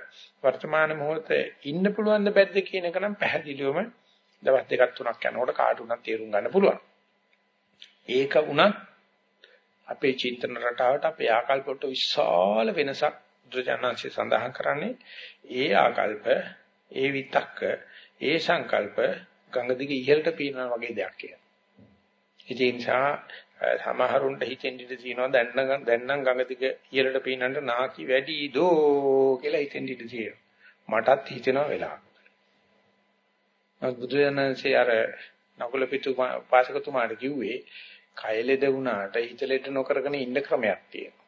වර්තමාන මොහොතේ ඉන්න පුළුවන් ද බැද්ද කියන එක නම් පැහැදිලිවම දවස් දෙකක් තුනක් යනකොට කාට උනත් තේරුම් ගන්න පුළුවන්. ඒක උනත් අපේ චින්තන රටාවට අපේ ආකල්පවලට විශාල වෙනසක් බුදුජානන්සේ සඳහන් කරන්නේ ඒ ආකල්ප, ඒ විතක්ක, ඒ සංකල්ප ගංගා දිගේ ඉහළට පීනනවා වගේ දෙයක් කියලා. ඒ නිසා සමහරුන්ට හිතෙන් ඉඳ තියෙනවා දැන් නම් දැන් නම් ගඟ දිග ඉහළට පීනන්න නාකි වැඩි දෝ කියලා හිතෙන් ඉඳ තියෙනවා. මටත් හිතෙනවා වෙලාවක. නමුත් බුදුරජාණන්සේ අර නකුල පිටු පාසකතුමාට කිව්වේ කය ලෙඩ වුණාට හිත ලෙඩ නොකරගෙන ඉන්න ක්‍රමයක් තියෙනවා.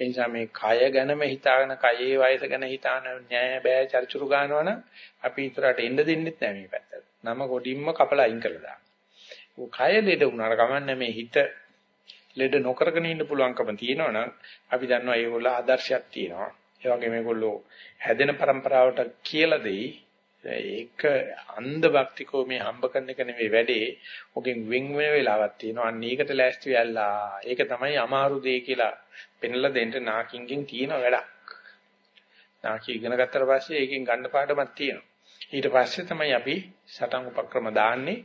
ඒ නිසා මේ කය ගැනම හිතාගෙන කයේ වයස ගැන හිතාන න්‍යාය බෑ චරිචුරු ගන්නවනම් අපි ඉතරට එන්න දෙන්නෙත් නෑ මේ පැත්තට. නම කොටින්ම කපලා අයින් කරලා දාන්න. ඔය කය ලෙඩ වුණාට කමන්නේ මේ හිත ලෙඩ නොකරගෙන ඉන්න පුළුවන්කම තියෙනවනම් අපි දන්නවා ඒගොල්ල ආදර්ශයක් තියෙනවා. ඒ වගේ මේගොල්ලෝ හැදෙන પરම්පරාවට කියලා දෙයි ඒක අන්ධ භක්තිකෝ මේ හම්බ කරන එක නෙවෙයි වැඩේ. ඔකෙන් වින් වෙන වෙලාවක් තියෙනවා. අන්න ඒකට ලෑස්ති වෙලා. ඒක තමයි අමාරු දෙය කියලා පෙන්ලා දෙන්න නාකින්ගෙන් තියෙන වැඩක්. නාකි ඉගෙන ගත්තට පස්සේ ඒකෙන් ගන්න පාඩමක් තියෙනවා. ඊට පස්සේ තමයි අපි සටන් උපක්‍රම දාන්නේ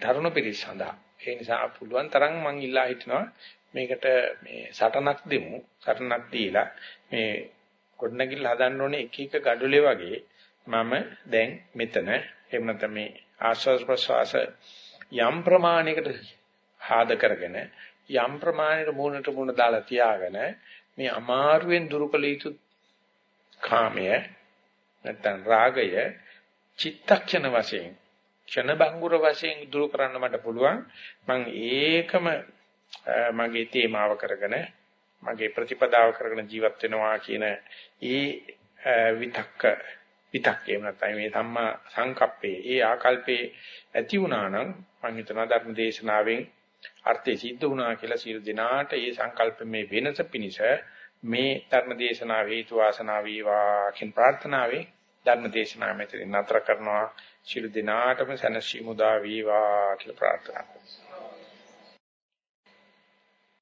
තරුණ පිරිස සඳහා. ඒ නිසා පුළුවන් තරම් මං ඉල්ලා හිටිනවා මේකට මේ සටනක් දෙමු. සටනක් දීලා මේ ගොඩනැගිල්ල හදන්න ඕනේ එක එක gadule වගේ මම දැන් මෙතන එහෙම නැත්නම් මේ ආශ්වාස ප්‍රශ්වාස යම් ප්‍රමාණයකට ආද කරගෙන යම් ප්‍රමාණයකට මූණට මූණ දාලා තියාගෙන මේ අමාරුවෙන් දුරුකල යුතු කාමය නැත්නම් රාගය චිත්තක්ෂණ වශයෙන් ක්ෂණ බංගුර වශයෙන් දුරු කරන්න මට පුළුවන්. මම ඒකම මගේ තේමාව කරගෙන මගේ ප්‍රතිපදාව කරගෙන ජීවත් වෙනවා කියන ඒ විතක්ක විතක්කේ නැත්නම් මේ සම්මා සංකප්පේ ඒ ආකල්පේ ඇති වුණා නම් මම හිතනවා ධර්ම දේශනාවෙන් අර්ථය සිද්ධ වුණා කියලා සියලු දෙනාට ඒ සංකල්පමේ වෙනස පිණිස මේ ධර්ම දේශනාව හේතු වාසනා වේවා කියන ප්‍රාර්ථනාවෙන් ධර්ම දේශනාව මෙතන නතර කරනවා. සියලු දෙනාටම සැනසීම උදා වේවා කියලා ප්‍රාර්ථනා කරනවා.